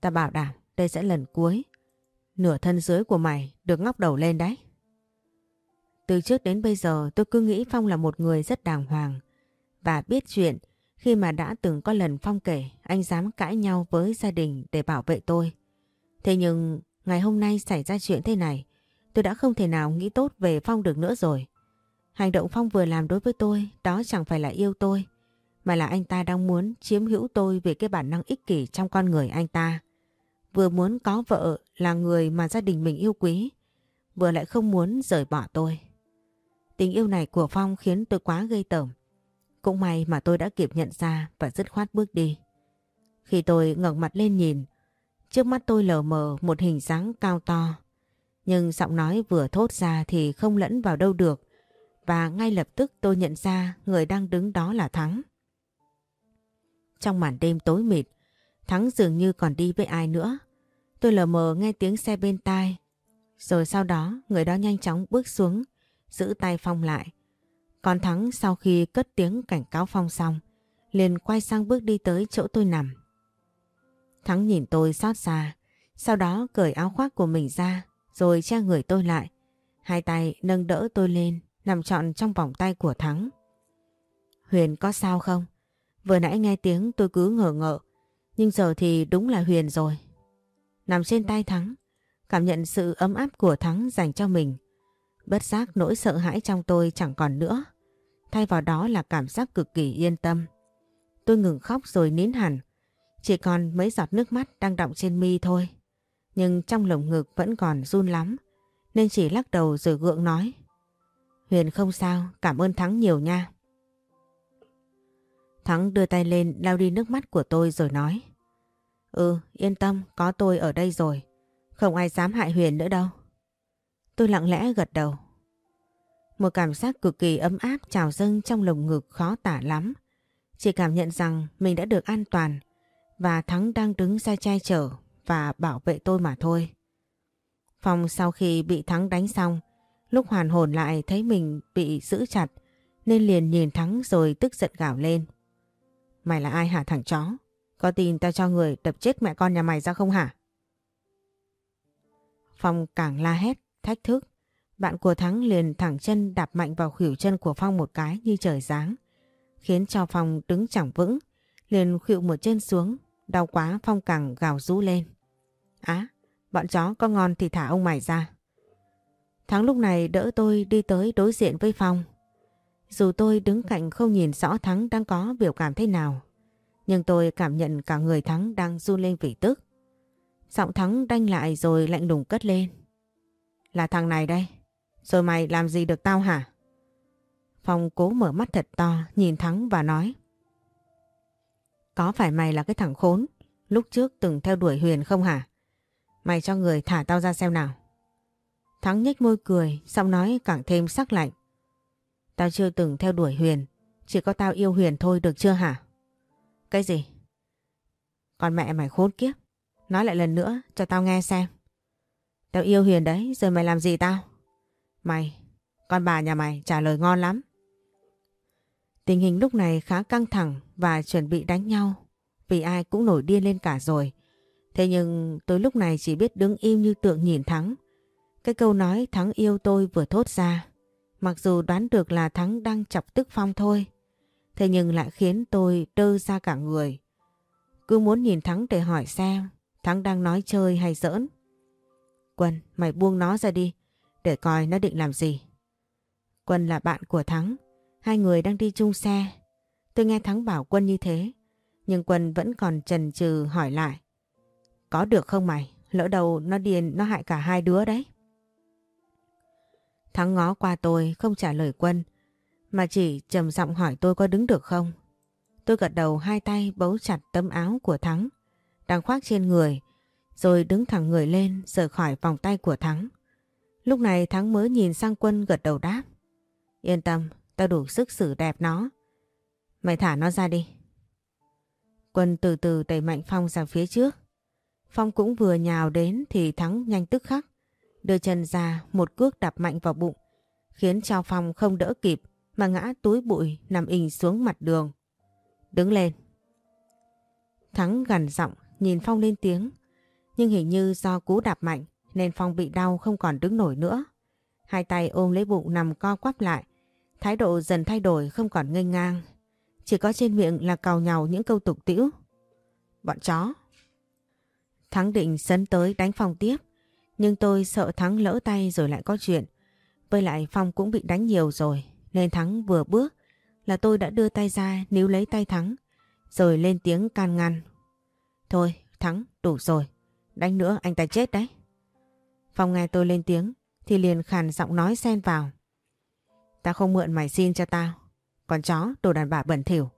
Ta bảo đảm đây sẽ lần cuối. Nửa thân dưới của mày được ngóc đầu lên đấy. Từ trước đến bây giờ tôi cứ nghĩ Phong là một người rất đàng hoàng và biết chuyện khi mà đã từng có lần Phong kể anh dám cãi nhau với gia đình để bảo vệ tôi. Thế nhưng ngày hôm nay xảy ra chuyện thế này tôi đã không thể nào nghĩ tốt về Phong được nữa rồi. Hành động Phong vừa làm đối với tôi đó chẳng phải là yêu tôi mà là anh ta đang muốn chiếm hữu tôi về cái bản năng ích kỷ trong con người anh ta. Vừa muốn có vợ là người mà gia đình mình yêu quý vừa lại không muốn rời bỏ tôi. Tình yêu này của Phong khiến tôi quá gây tởm. Cũng may mà tôi đã kịp nhận ra và dứt khoát bước đi. Khi tôi ngẩng mặt lên nhìn, trước mắt tôi lờ mờ một hình dáng cao to. Nhưng giọng nói vừa thốt ra thì không lẫn vào đâu được. Và ngay lập tức tôi nhận ra người đang đứng đó là Thắng. Trong màn đêm tối mịt, Thắng dường như còn đi với ai nữa. Tôi lờ mờ nghe tiếng xe bên tai. Rồi sau đó người đó nhanh chóng bước xuống, giữ tay Phong lại. Còn Thắng sau khi cất tiếng cảnh cáo Phong xong, liền quay sang bước đi tới chỗ tôi nằm. Thắng nhìn tôi xót xa, sau đó cởi áo khoác của mình ra, rồi che người tôi lại. Hai tay nâng đỡ tôi lên, nằm trọn trong vòng tay của Thắng. Huyền có sao không? Vừa nãy nghe tiếng tôi cứ ngờ ngợ, nhưng giờ thì đúng là Huyền rồi. Nằm trên tay Thắng, cảm nhận sự ấm áp của Thắng dành cho mình. Bất giác nỗi sợ hãi trong tôi chẳng còn nữa. Thay vào đó là cảm giác cực kỳ yên tâm. Tôi ngừng khóc rồi nín hẳn. Chỉ còn mấy giọt nước mắt đang đọng trên mi thôi. Nhưng trong lồng ngực vẫn còn run lắm. Nên chỉ lắc đầu rồi gượng nói. Huyền không sao, cảm ơn Thắng nhiều nha. Thắng đưa tay lên lau đi nước mắt của tôi rồi nói. Ừ, yên tâm, có tôi ở đây rồi. Không ai dám hại Huyền nữa đâu. Tôi lặng lẽ gật đầu. Một cảm giác cực kỳ ấm áp trào dâng trong lồng ngực khó tả lắm. Chỉ cảm nhận rằng mình đã được an toàn và Thắng đang đứng ra che chở và bảo vệ tôi mà thôi. Phong sau khi bị Thắng đánh xong, lúc hoàn hồn lại thấy mình bị giữ chặt nên liền nhìn Thắng rồi tức giận gào lên. Mày là ai hả thằng chó? Có tin tao cho người đập chết mẹ con nhà mày ra không hả? Phong càng la hét, thách thức. Bạn của Thắng liền thẳng chân đạp mạnh vào khuỷu chân của Phong một cái như trời giáng. Khiến cho Phong đứng chẳng vững, liền khuỵu một chân xuống, đau quá Phong càng gào rú lên. Á, bọn chó có ngon thì thả ông mày ra. Thắng lúc này đỡ tôi đi tới đối diện với Phong. Dù tôi đứng cạnh không nhìn rõ Thắng đang có biểu cảm thế nào, nhưng tôi cảm nhận cả người Thắng đang run lên vì tức. Giọng Thắng đanh lại rồi lạnh lùng cất lên. Là thằng này đây. Rồi mày làm gì được tao hả? Phong cố mở mắt thật to nhìn Thắng và nói. Có phải mày là cái thằng khốn lúc trước từng theo đuổi Huyền không hả? Mày cho người thả tao ra xem nào. Thắng nhếch môi cười, xong nói càng thêm sắc lạnh. Tao chưa từng theo đuổi Huyền, chỉ có tao yêu Huyền thôi được chưa hả? Cái gì? Còn mẹ mày khốn kiếp, nói lại lần nữa cho tao nghe xem. Tao yêu Huyền đấy, giờ mày làm gì tao? Mày, con bà nhà mày trả lời ngon lắm. Tình hình lúc này khá căng thẳng và chuẩn bị đánh nhau vì ai cũng nổi điên lên cả rồi. Thế nhưng tôi lúc này chỉ biết đứng im như tượng nhìn Thắng. Cái câu nói Thắng yêu tôi vừa thốt ra. Mặc dù đoán được là Thắng đang chọc tức Phong thôi. Thế nhưng lại khiến tôi đơ ra cả người. Cứ muốn nhìn Thắng để hỏi xem Thắng đang nói chơi hay giỡn. Quân, mày buông nó ra đi, để coi nó định làm gì. Quân là bạn của Thắng, hai người đang đi chung xe. Tôi nghe Thắng bảo Quân như thế, nhưng Quân vẫn còn chần chừ hỏi lại. Có được không mày? Lỡ đầu nó điền nó hại cả hai đứa đấy. Thắng ngó qua tôi không trả lời Quân, mà chỉ trầm giọng hỏi tôi có đứng được không. Tôi gật đầu hai tay bấu chặt tấm áo của Thắng, đang khoác trên người, rồi đứng thẳng người lên rời khỏi vòng tay của Thắng. Lúc này Thắng mới nhìn sang Quân gật đầu đáp. Yên tâm, tao đủ sức xử đẹp nó. Mày thả nó ra đi. Quân từ từ đẩy mạnh Phong ra phía trước. Phong cũng vừa nhào đến thì Thắng nhanh tức khắc. Đưa chân ra một cước đạp mạnh vào bụng, khiến cho Phong không đỡ kịp mà ngã túi bụi nằm ình xuống mặt đường. Đứng lên. Thắng gần giọng nhìn Phong lên tiếng nhưng hình như do cú đạp mạnh nên Phong bị đau không còn đứng nổi nữa. Hai tay ôm lấy bụng nằm co quắp lại. Thái độ dần thay đổi không còn ngây ngang. Chỉ có trên miệng là cào nhào những câu tục tĩu. Bọn chó. Thắng định sấn tới đánh Phong tiếp. Nhưng tôi sợ Thắng lỡ tay rồi lại có chuyện. Với lại Phong cũng bị đánh nhiều rồi. Nên Thắng vừa bước là tôi đã đưa tay ra níu lấy tay Thắng. Rồi lên tiếng can ngăn. Thôi, Thắng, đủ rồi. Đánh nữa anh ta chết đấy. Phong nghe tôi lên tiếng thì liền khàn giọng nói xen vào. ta không mượn mày xin cho tao. Còn chó, đồ đàn bà bẩn thỉu.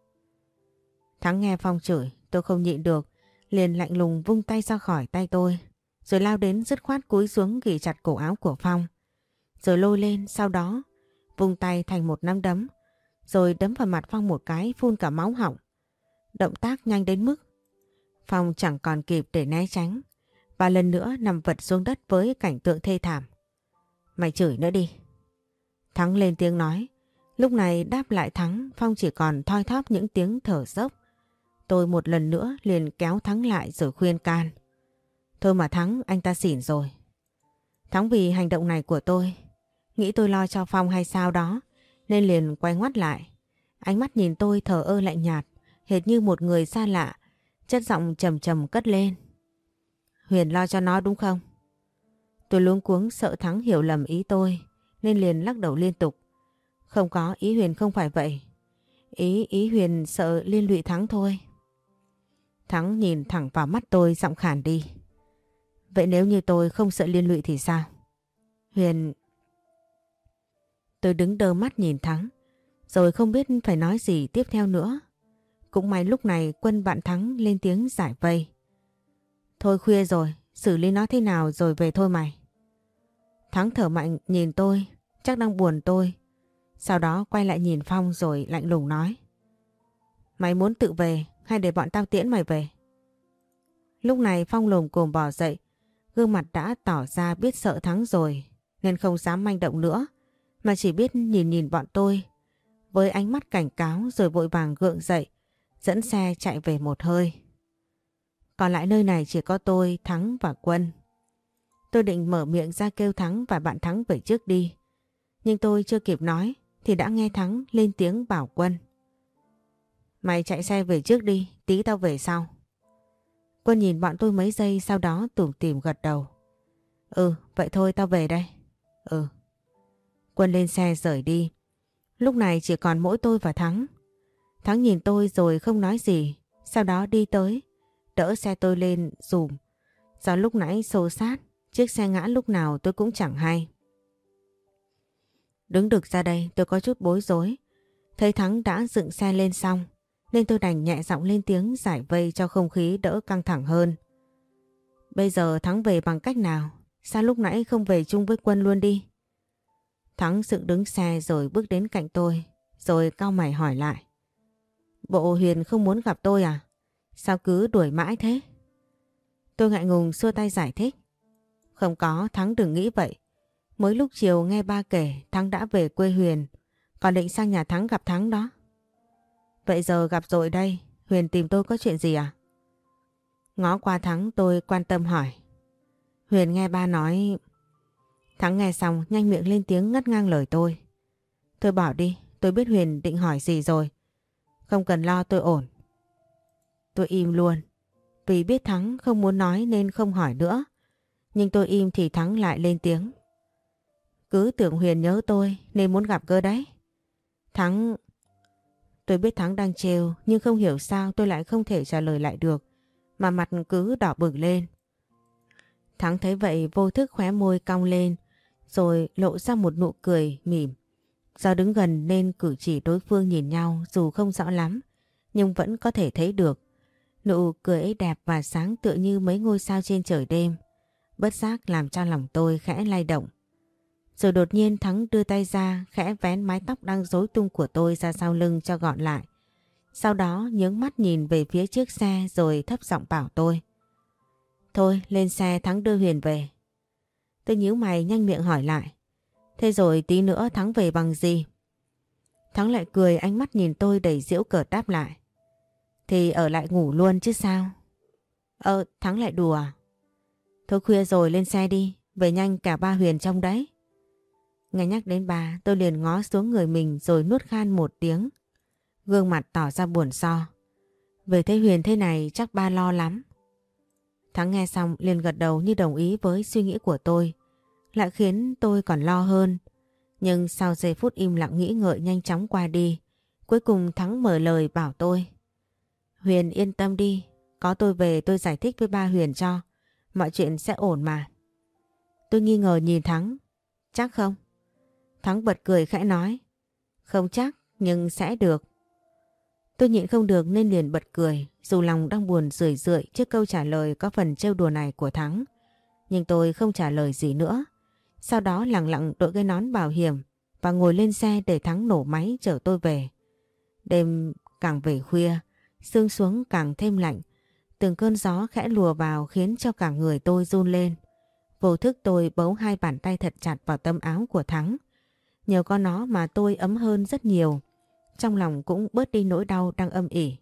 Thắng nghe Phong chửi, tôi không nhịn được, liền lạnh lùng vung tay ra khỏi tay tôi rồi lao đến dứt khoát cúi xuống ghì chặt cổ áo của Phong rồi lôi lên, sau đó, vung tay thành một nắm đấm, rồi đấm vào mặt Phong một cái, phun cả máu họng. Động tác nhanh đến mức Phong chẳng còn kịp để né tránh, và lần nữa nằm vật xuống đất với cảnh tượng thê thảm. Mày chửi nữa đi. Thắng lên tiếng nói. Lúc này đáp lại Thắng, Phong chỉ còn thoi thóp những tiếng thở dốc. Tôi một lần nữa liền kéo Thắng lại rồi khuyên can. Thôi mà Thắng anh ta xỉn rồi. Thắng vì hành động này của tôi nghĩ tôi lo cho Phong hay sao đó nên liền quay ngoắt lại. Ánh mắt nhìn tôi thở ơ lạnh nhạt hệt như một người xa lạ chất giọng trầm trầm cất lên. Huyền lo cho nó đúng không? Tôi luống cuống sợ Thắng hiểu lầm ý tôi nên liền lắc đầu liên tục. Không có, ý Huyền không phải vậy. Ý ý Huyền sợ liên lụy Thắng thôi. Thắng nhìn thẳng vào mắt tôi giọng khản đi. Vậy nếu như tôi không sợ liên lụy thì sao? Huyền... Tôi đứng đơ mắt nhìn Thắng, rồi không biết phải nói gì tiếp theo nữa. Cũng may lúc này quân bạn Thắng lên tiếng giải vây. Thôi khuya rồi, xử lý nó thế nào rồi về thôi mày. Thắng thở mạnh nhìn tôi, chắc đang buồn tôi. Sau đó quay lại nhìn Phong rồi lạnh lùng nói. Mày muốn tự về hay để bọn tao tiễn mày về? Lúc này Phong lồm cồm bỏ dậy, gương mặt đã tỏ ra biết sợ Thắng rồi nên không dám manh động nữa mà chỉ biết nhìn nhìn bọn tôi với ánh mắt cảnh cáo rồi vội vàng gượng dậy dẫn xe chạy về một hơi. Còn lại nơi này chỉ có tôi, Thắng và Quân. Tôi định mở miệng ra kêu Thắng và bạn Thắng về trước đi. Nhưng tôi chưa kịp nói thì đã nghe Thắng lên tiếng bảo Quân. Mày chạy xe về trước đi, tí tao về sau. Quân nhìn bọn tôi mấy giây sau đó tủm tỉm gật đầu. Ừ, vậy thôi tao về đây. Ừ. Quân lên xe rời đi. Lúc này chỉ còn mỗi tôi và Thắng. Thắng nhìn tôi rồi không nói gì, sau đó đi tới, đỡ xe tôi lên dùm. Do lúc nãy xô sát, chiếc xe ngã lúc nào tôi cũng chẳng hay. Đứng được ra đây tôi có chút bối rối. Thấy Thắng đã dựng xe lên xong, nên tôi đành nhẹ giọng lên tiếng giải vây cho không khí đỡ căng thẳng hơn. Bây giờ Thắng về bằng cách nào? Sao lúc nãy không về chung với quân luôn đi? Thắng dựng đứng xe rồi bước đến cạnh tôi, rồi cao mày hỏi lại. Bộ Huyền không muốn gặp tôi à? Sao cứ đuổi mãi thế? Tôi ngại ngùng xua tay giải thích. Không có, Thắng đừng nghĩ vậy. Mới lúc chiều nghe ba kể Thắng đã về quê Huyền, còn định sang nhà Thắng gặp Thắng đó. Vậy giờ gặp rồi đây, Huyền tìm tôi có chuyện gì à? Ngó qua Thắng tôi quan tâm hỏi. Huyền nghe ba nói... Thắng nghe xong nhanh miệng lên tiếng ngắt ngang lời tôi. Tôi bỏ đi, tôi biết Huyền định hỏi gì rồi. Không cần lo tôi ổn. Tôi im luôn. Vì biết Thắng không muốn nói nên không hỏi nữa. Nhưng tôi im thì Thắng lại lên tiếng. Cứ tưởng Huyền nhớ tôi nên muốn gặp cơ đấy. Thắng... Tôi biết Thắng đang trêu nhưng không hiểu sao tôi lại không thể trả lời lại được. Mà mặt cứ đỏ bừng lên. Thắng thấy vậy vô thức khóe môi cong lên rồi lộ ra một nụ cười mỉm. Do đứng gần nên cử chỉ đối phương nhìn nhau dù không rõ lắm, nhưng vẫn có thể thấy được. Nụ cười ấy đẹp và sáng tựa như mấy ngôi sao trên trời đêm, bất giác làm cho lòng tôi khẽ lay động. Rồi đột nhiên Thắng đưa tay ra khẽ vén mái tóc đang rối tung của tôi ra sau lưng cho gọn lại. Sau đó nhướng mắt nhìn về phía chiếc xe rồi thấp giọng bảo tôi. Thôi lên xe Thắng đưa Huyền về. Tôi nhíu mày nhanh miệng hỏi lại. Thế rồi tí nữa Thắng về bằng gì? Thắng lại cười ánh mắt nhìn tôi đầy giễu cợt đáp lại. Thì ở lại ngủ luôn chứ sao? Ờ, Thắng lại đùa. À? Thôi khuya rồi lên xe đi, về nhanh cả ba Huyền trong đấy. Nghe nhắc đến bà, tôi liền ngó xuống người mình rồi nuốt khan một tiếng. Gương mặt tỏ ra buồn so. Về thấy Huyền thế này chắc ba lo lắm. Thắng nghe xong liền gật đầu như đồng ý với suy nghĩ của tôi. Lại khiến tôi còn lo hơn. Nhưng sau giây phút im lặng nghĩ ngợi nhanh chóng qua đi. Cuối cùng Thắng mở lời bảo tôi. Huyền yên tâm đi. Có tôi về tôi giải thích với ba Huyền cho. Mọi chuyện sẽ ổn mà. Tôi nghi ngờ nhìn Thắng. Chắc không? Thắng bật cười khẽ nói. Không chắc nhưng sẽ được. Tôi nhịn không được nên liền bật cười, dù lòng đang buồn rười rượi trước câu trả lời có phần trêu đùa này của Thắng. Nhưng tôi không trả lời gì nữa. Sau đó lặng lặng đội cái nón bảo hiểm và ngồi lên xe để Thắng nổ máy chở tôi về. Đêm càng về khuya, sương xuống càng thêm lạnh. Từng cơn gió khẽ lùa vào khiến cho cả người tôi run lên. Vô thức tôi bấu hai bàn tay thật chặt vào tâm áo của Thắng. Nhờ có nó mà tôi ấm hơn rất nhiều. Trong lòng cũng bớt đi nỗi đau đang âm ỉ.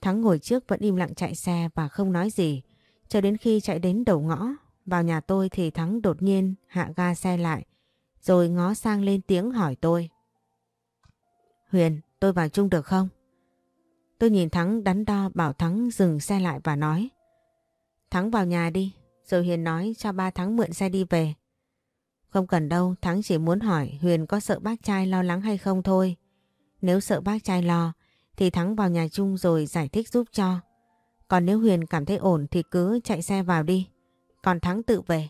Thắng ngồi trước vẫn im lặng chạy xe và không nói gì. Cho đến khi chạy đến đầu ngõ, vào nhà tôi thì Thắng đột nhiên hạ ga xe lại. Rồi ngó sang lên tiếng hỏi tôi. Huyền, tôi vào chung được không? Tôi nhìn Thắng đắn đo bảo Thắng dừng xe lại và nói. Thắng vào nhà đi, rồi Huyền nói cho ba Thắng mượn xe đi về. Không cần đâu, Thắng chỉ muốn hỏi Huyền có sợ bác trai lo lắng hay không thôi. Nếu sợ bác trai lo thì Thắng vào nhà chung rồi giải thích giúp cho. Còn nếu Huyền cảm thấy ổn thì cứ chạy xe vào đi. Còn Thắng tự về.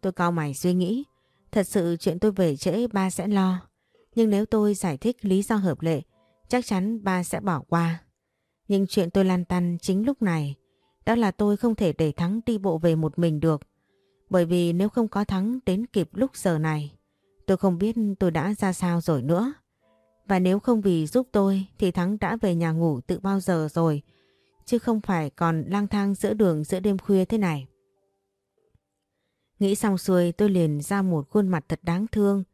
Tôi cao mày suy nghĩ. Thật sự chuyện tôi về trễ ba sẽ lo. Nhưng nếu tôi giải thích lý do hợp lệ chắc chắn ba sẽ bỏ qua. Nhưng chuyện tôi lan tăn chính lúc này đó là tôi không thể để Thắng đi bộ về một mình được. Bởi vì nếu không có Thắng đến kịp lúc giờ này tôi không biết tôi đã ra sao rồi nữa. Và nếu không vì giúp tôi thì Thắng đã về nhà ngủ tự bao giờ rồi, chứ không phải còn lang thang giữa đường giữa đêm khuya thế này. Nghĩ xong xuôi tôi liền ra một khuôn mặt thật đáng thương,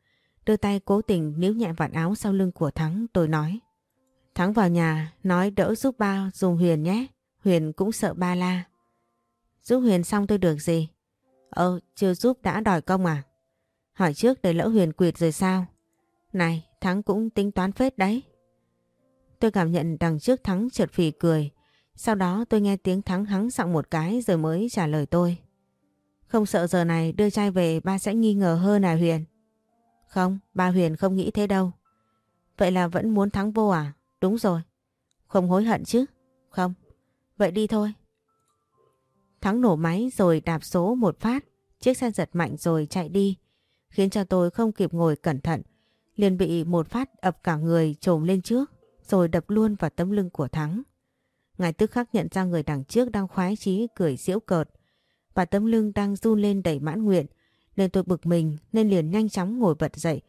đưa tay cố tình níu nhẹ vạt áo sau lưng của Thắng tôi nói. Thắng vào nhà nói đỡ giúp ba dùng Huyền nhé, Huyền cũng sợ ba la. Giúp Huyền xong tôi được gì? Ờ, chưa giúp đã đòi công à? Hỏi trước để lỡ Huyền quyệt rồi sao? Này, Thắng cũng tính toán phết đấy. Tôi cảm nhận đằng trước Thắng chợt phì cười. Sau đó tôi nghe tiếng Thắng hắng giọng một cái rồi mới trả lời tôi. Không sợ giờ này đưa trai về ba sẽ nghi ngờ hơn à Huyền? Không, ba Huyền không nghĩ thế đâu. Vậy là vẫn muốn Thắng vô à? Đúng rồi. Không hối hận chứ? Không. Vậy đi thôi. Thắng nổ máy rồi đạp số một phát. Chiếc xe giật mạnh rồi chạy đi. Khiến cho tôi không kịp ngồi cẩn thận liền bị một phát ập cả người trồm lên trước, rồi đập luôn vào tấm lưng của Thắng. Ngài tức khắc nhận ra người đằng trước đang khoái chí cười giễu cợt, và tấm lưng đang run lên đầy mãn nguyện, nên tôi bực mình, nên liền nhanh chóng ngồi bật dậy,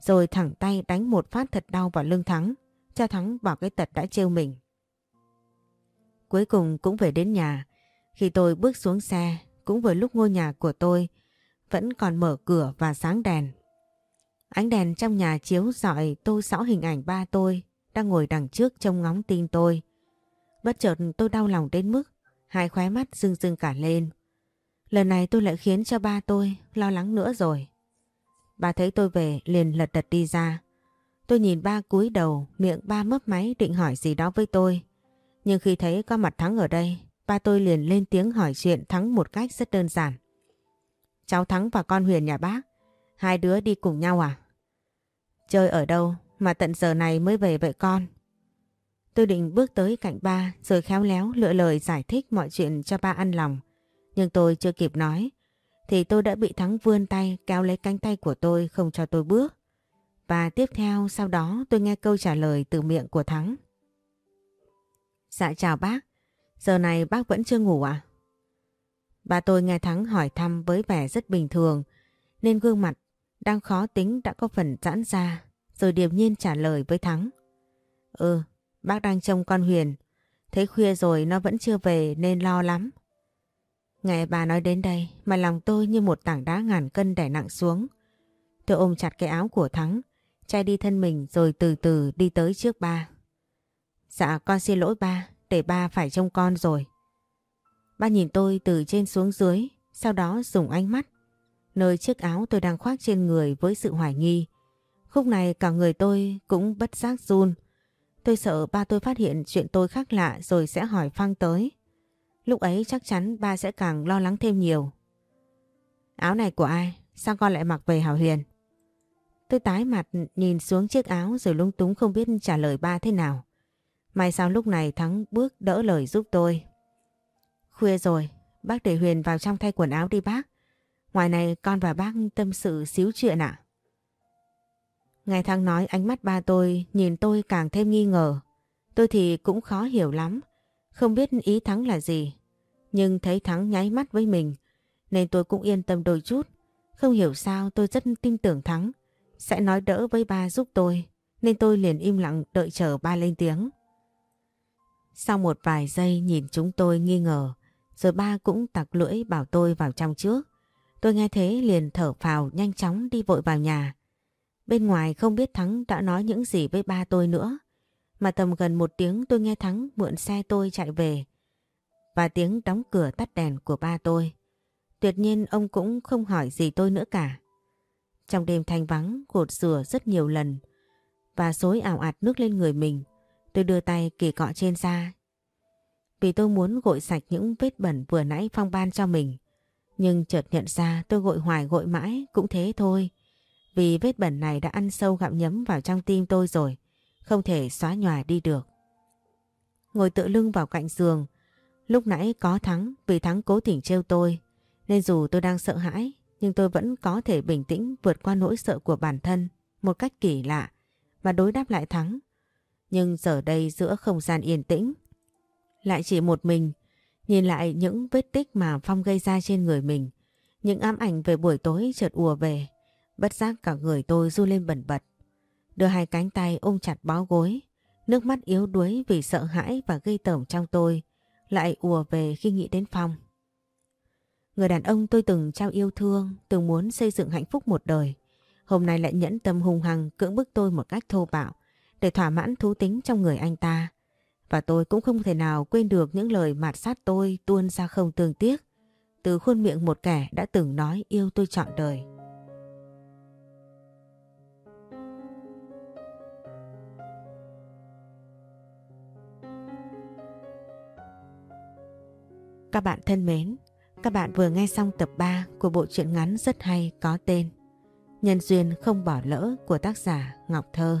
rồi thẳng tay đánh một phát thật đau vào lưng Thắng, cho Thắng vào cái tật đã trêu mình. Cuối cùng cũng về đến nhà khi tôi bước xuống xe cũng vừa lúc ngôi nhà của tôi vẫn còn mở cửa và sáng đèn Ánh đèn trong nhà chiếu rọi tô rõ hình ảnh ba tôi đang ngồi đằng trước trông ngóng tin tôi. Bất chợt tôi đau lòng đến mức hai khóe mắt rưng rưng cả lên. Lần này tôi lại khiến cho ba tôi lo lắng nữa rồi. Ba thấy tôi về liền lật đật đi ra. Tôi nhìn ba cúi đầu, miệng ba mấp máy định hỏi gì đó với tôi. Nhưng khi thấy có mặt Thắng ở đây, ba tôi liền lên tiếng hỏi chuyện Thắng một cách rất đơn giản. Cháu Thắng và con Huyền nhà bác Hai đứa đi cùng nhau à? Chơi ở đâu mà tận giờ này mới về vậy con? Tôi định bước tới cạnh ba rồi khéo léo lựa lời giải thích mọi chuyện cho ba ăn lòng. Nhưng tôi chưa kịp nói thì tôi đã bị Thắng vươn tay kéo lấy cánh tay của tôi không cho tôi bước. Và tiếp theo sau đó tôi nghe câu trả lời từ miệng của Thắng. Dạ chào bác, giờ này bác vẫn chưa ngủ à? Bà tôi nghe Thắng hỏi thăm với vẻ rất bình thường nên gương mặt đang khó tính đã có phần giãn ra, rồi điềm nhiên trả lời với Thắng. Ừ, bác đang trông con Huyền, thấy khuya rồi nó vẫn chưa về nên lo lắm. Nghe bà nói đến đây mà lòng tôi như một tảng đá ngàn cân đè nặng xuống. Tôi ôm chặt cái áo của Thắng, chạy đi thân mình rồi từ từ đi tới trước ba. Dạ con xin lỗi ba, để ba phải trông con rồi. Ba nhìn tôi từ trên xuống dưới, sau đó dùng ánh mắt nơi chiếc áo tôi đang khoác trên người với sự hoài nghi. Khúc này cả người tôi cũng bất giác run. Tôi sợ ba tôi phát hiện chuyện tôi khác lạ rồi sẽ hỏi phang tới. Lúc ấy chắc chắn ba sẽ càng lo lắng thêm nhiều. Áo này của ai? Sao con lại mặc về Hảo Huyền? Tôi tái mặt nhìn xuống chiếc áo rồi lung túng không biết trả lời ba thế nào. May sao lúc này Thắng bước đỡ lời giúp tôi. Khuya rồi, bác để Huyền vào trong thay quần áo đi bác. Ngoài này con và bác tâm sự xíu chuyện ạ. À? Thắng nói ánh mắt ba tôi nhìn tôi càng thêm nghi ngờ. Tôi thì cũng khó hiểu lắm, không biết ý Thắng là gì. Nhưng thấy Thắng nháy mắt với mình nên tôi cũng yên tâm đôi chút. Không hiểu sao tôi rất tin tưởng Thắng sẽ nói đỡ với ba giúp tôi nên tôi liền im lặng đợi chờ ba lên tiếng. Sau một vài giây nhìn chúng tôi nghi ngờ, rồi ba cũng tặc lưỡi bảo tôi vào trong trước. Tôi nghe thế liền thở phào, nhanh chóng đi vội vào nhà. Bên ngoài không biết Thắng đã nói những gì với ba tôi nữa. Mà tầm gần một tiếng tôi nghe Thắng mượn xe tôi chạy về. Và tiếng đóng cửa tắt đèn của ba tôi. Tuyệt nhiên ông cũng không hỏi gì tôi nữa cả. Trong đêm thanh vắng gột rửa rất nhiều lần, và xối ảo ạt nước lên người mình. Tôi đưa tay kỳ cọ trên da. Vì tôi muốn gội sạch những vết bẩn vừa nãy phong ban cho mình. Nhưng chợt nhận ra tôi gội hoài gội mãi cũng thế thôi. Vì vết bẩn này đã ăn sâu gặm nhấm vào trong tim tôi rồi. Không thể xóa nhòa đi được. Ngồi tựa lưng vào cạnh giường. Lúc nãy có Thắng vì Thắng cố tình trêu tôi. Nên dù tôi đang sợ hãi, nhưng tôi vẫn có thể bình tĩnh vượt qua nỗi sợ của bản thân một cách kỳ lạ và đối đáp lại Thắng. Nhưng giờ đây giữa không gian yên tĩnh lại chỉ một mình nhìn lại những vết tích mà Phong gây ra trên người mình những ám ảnh về buổi tối chợt ùa về bất giác cả người tôi du lên bẩn bật đưa hai cánh tay ôm chặt bó gối nước mắt yếu đuối vì sợ hãi và gây tởm trong tôi lại ùa về khi nghĩ đến Phong. Người đàn ông tôi từng trao yêu thương, từng muốn xây dựng hạnh phúc một đời. Hôm nay lại nhẫn tâm hung hăng cưỡng bức tôi một cách thô bạo để thỏa mãn thú tính trong người anh ta. Và tôi cũng không thể nào quên được những lời mạt sát tôi tuôn ra không tương tiếc từ khuôn miệng một kẻ đã từng nói yêu tôi trọn đời. Các bạn thân mến, các bạn vừa nghe xong tập 3 của bộ truyện ngắn rất hay có tên Nhân duyên không bỏ lỡ của tác giả Ngọc Thơ.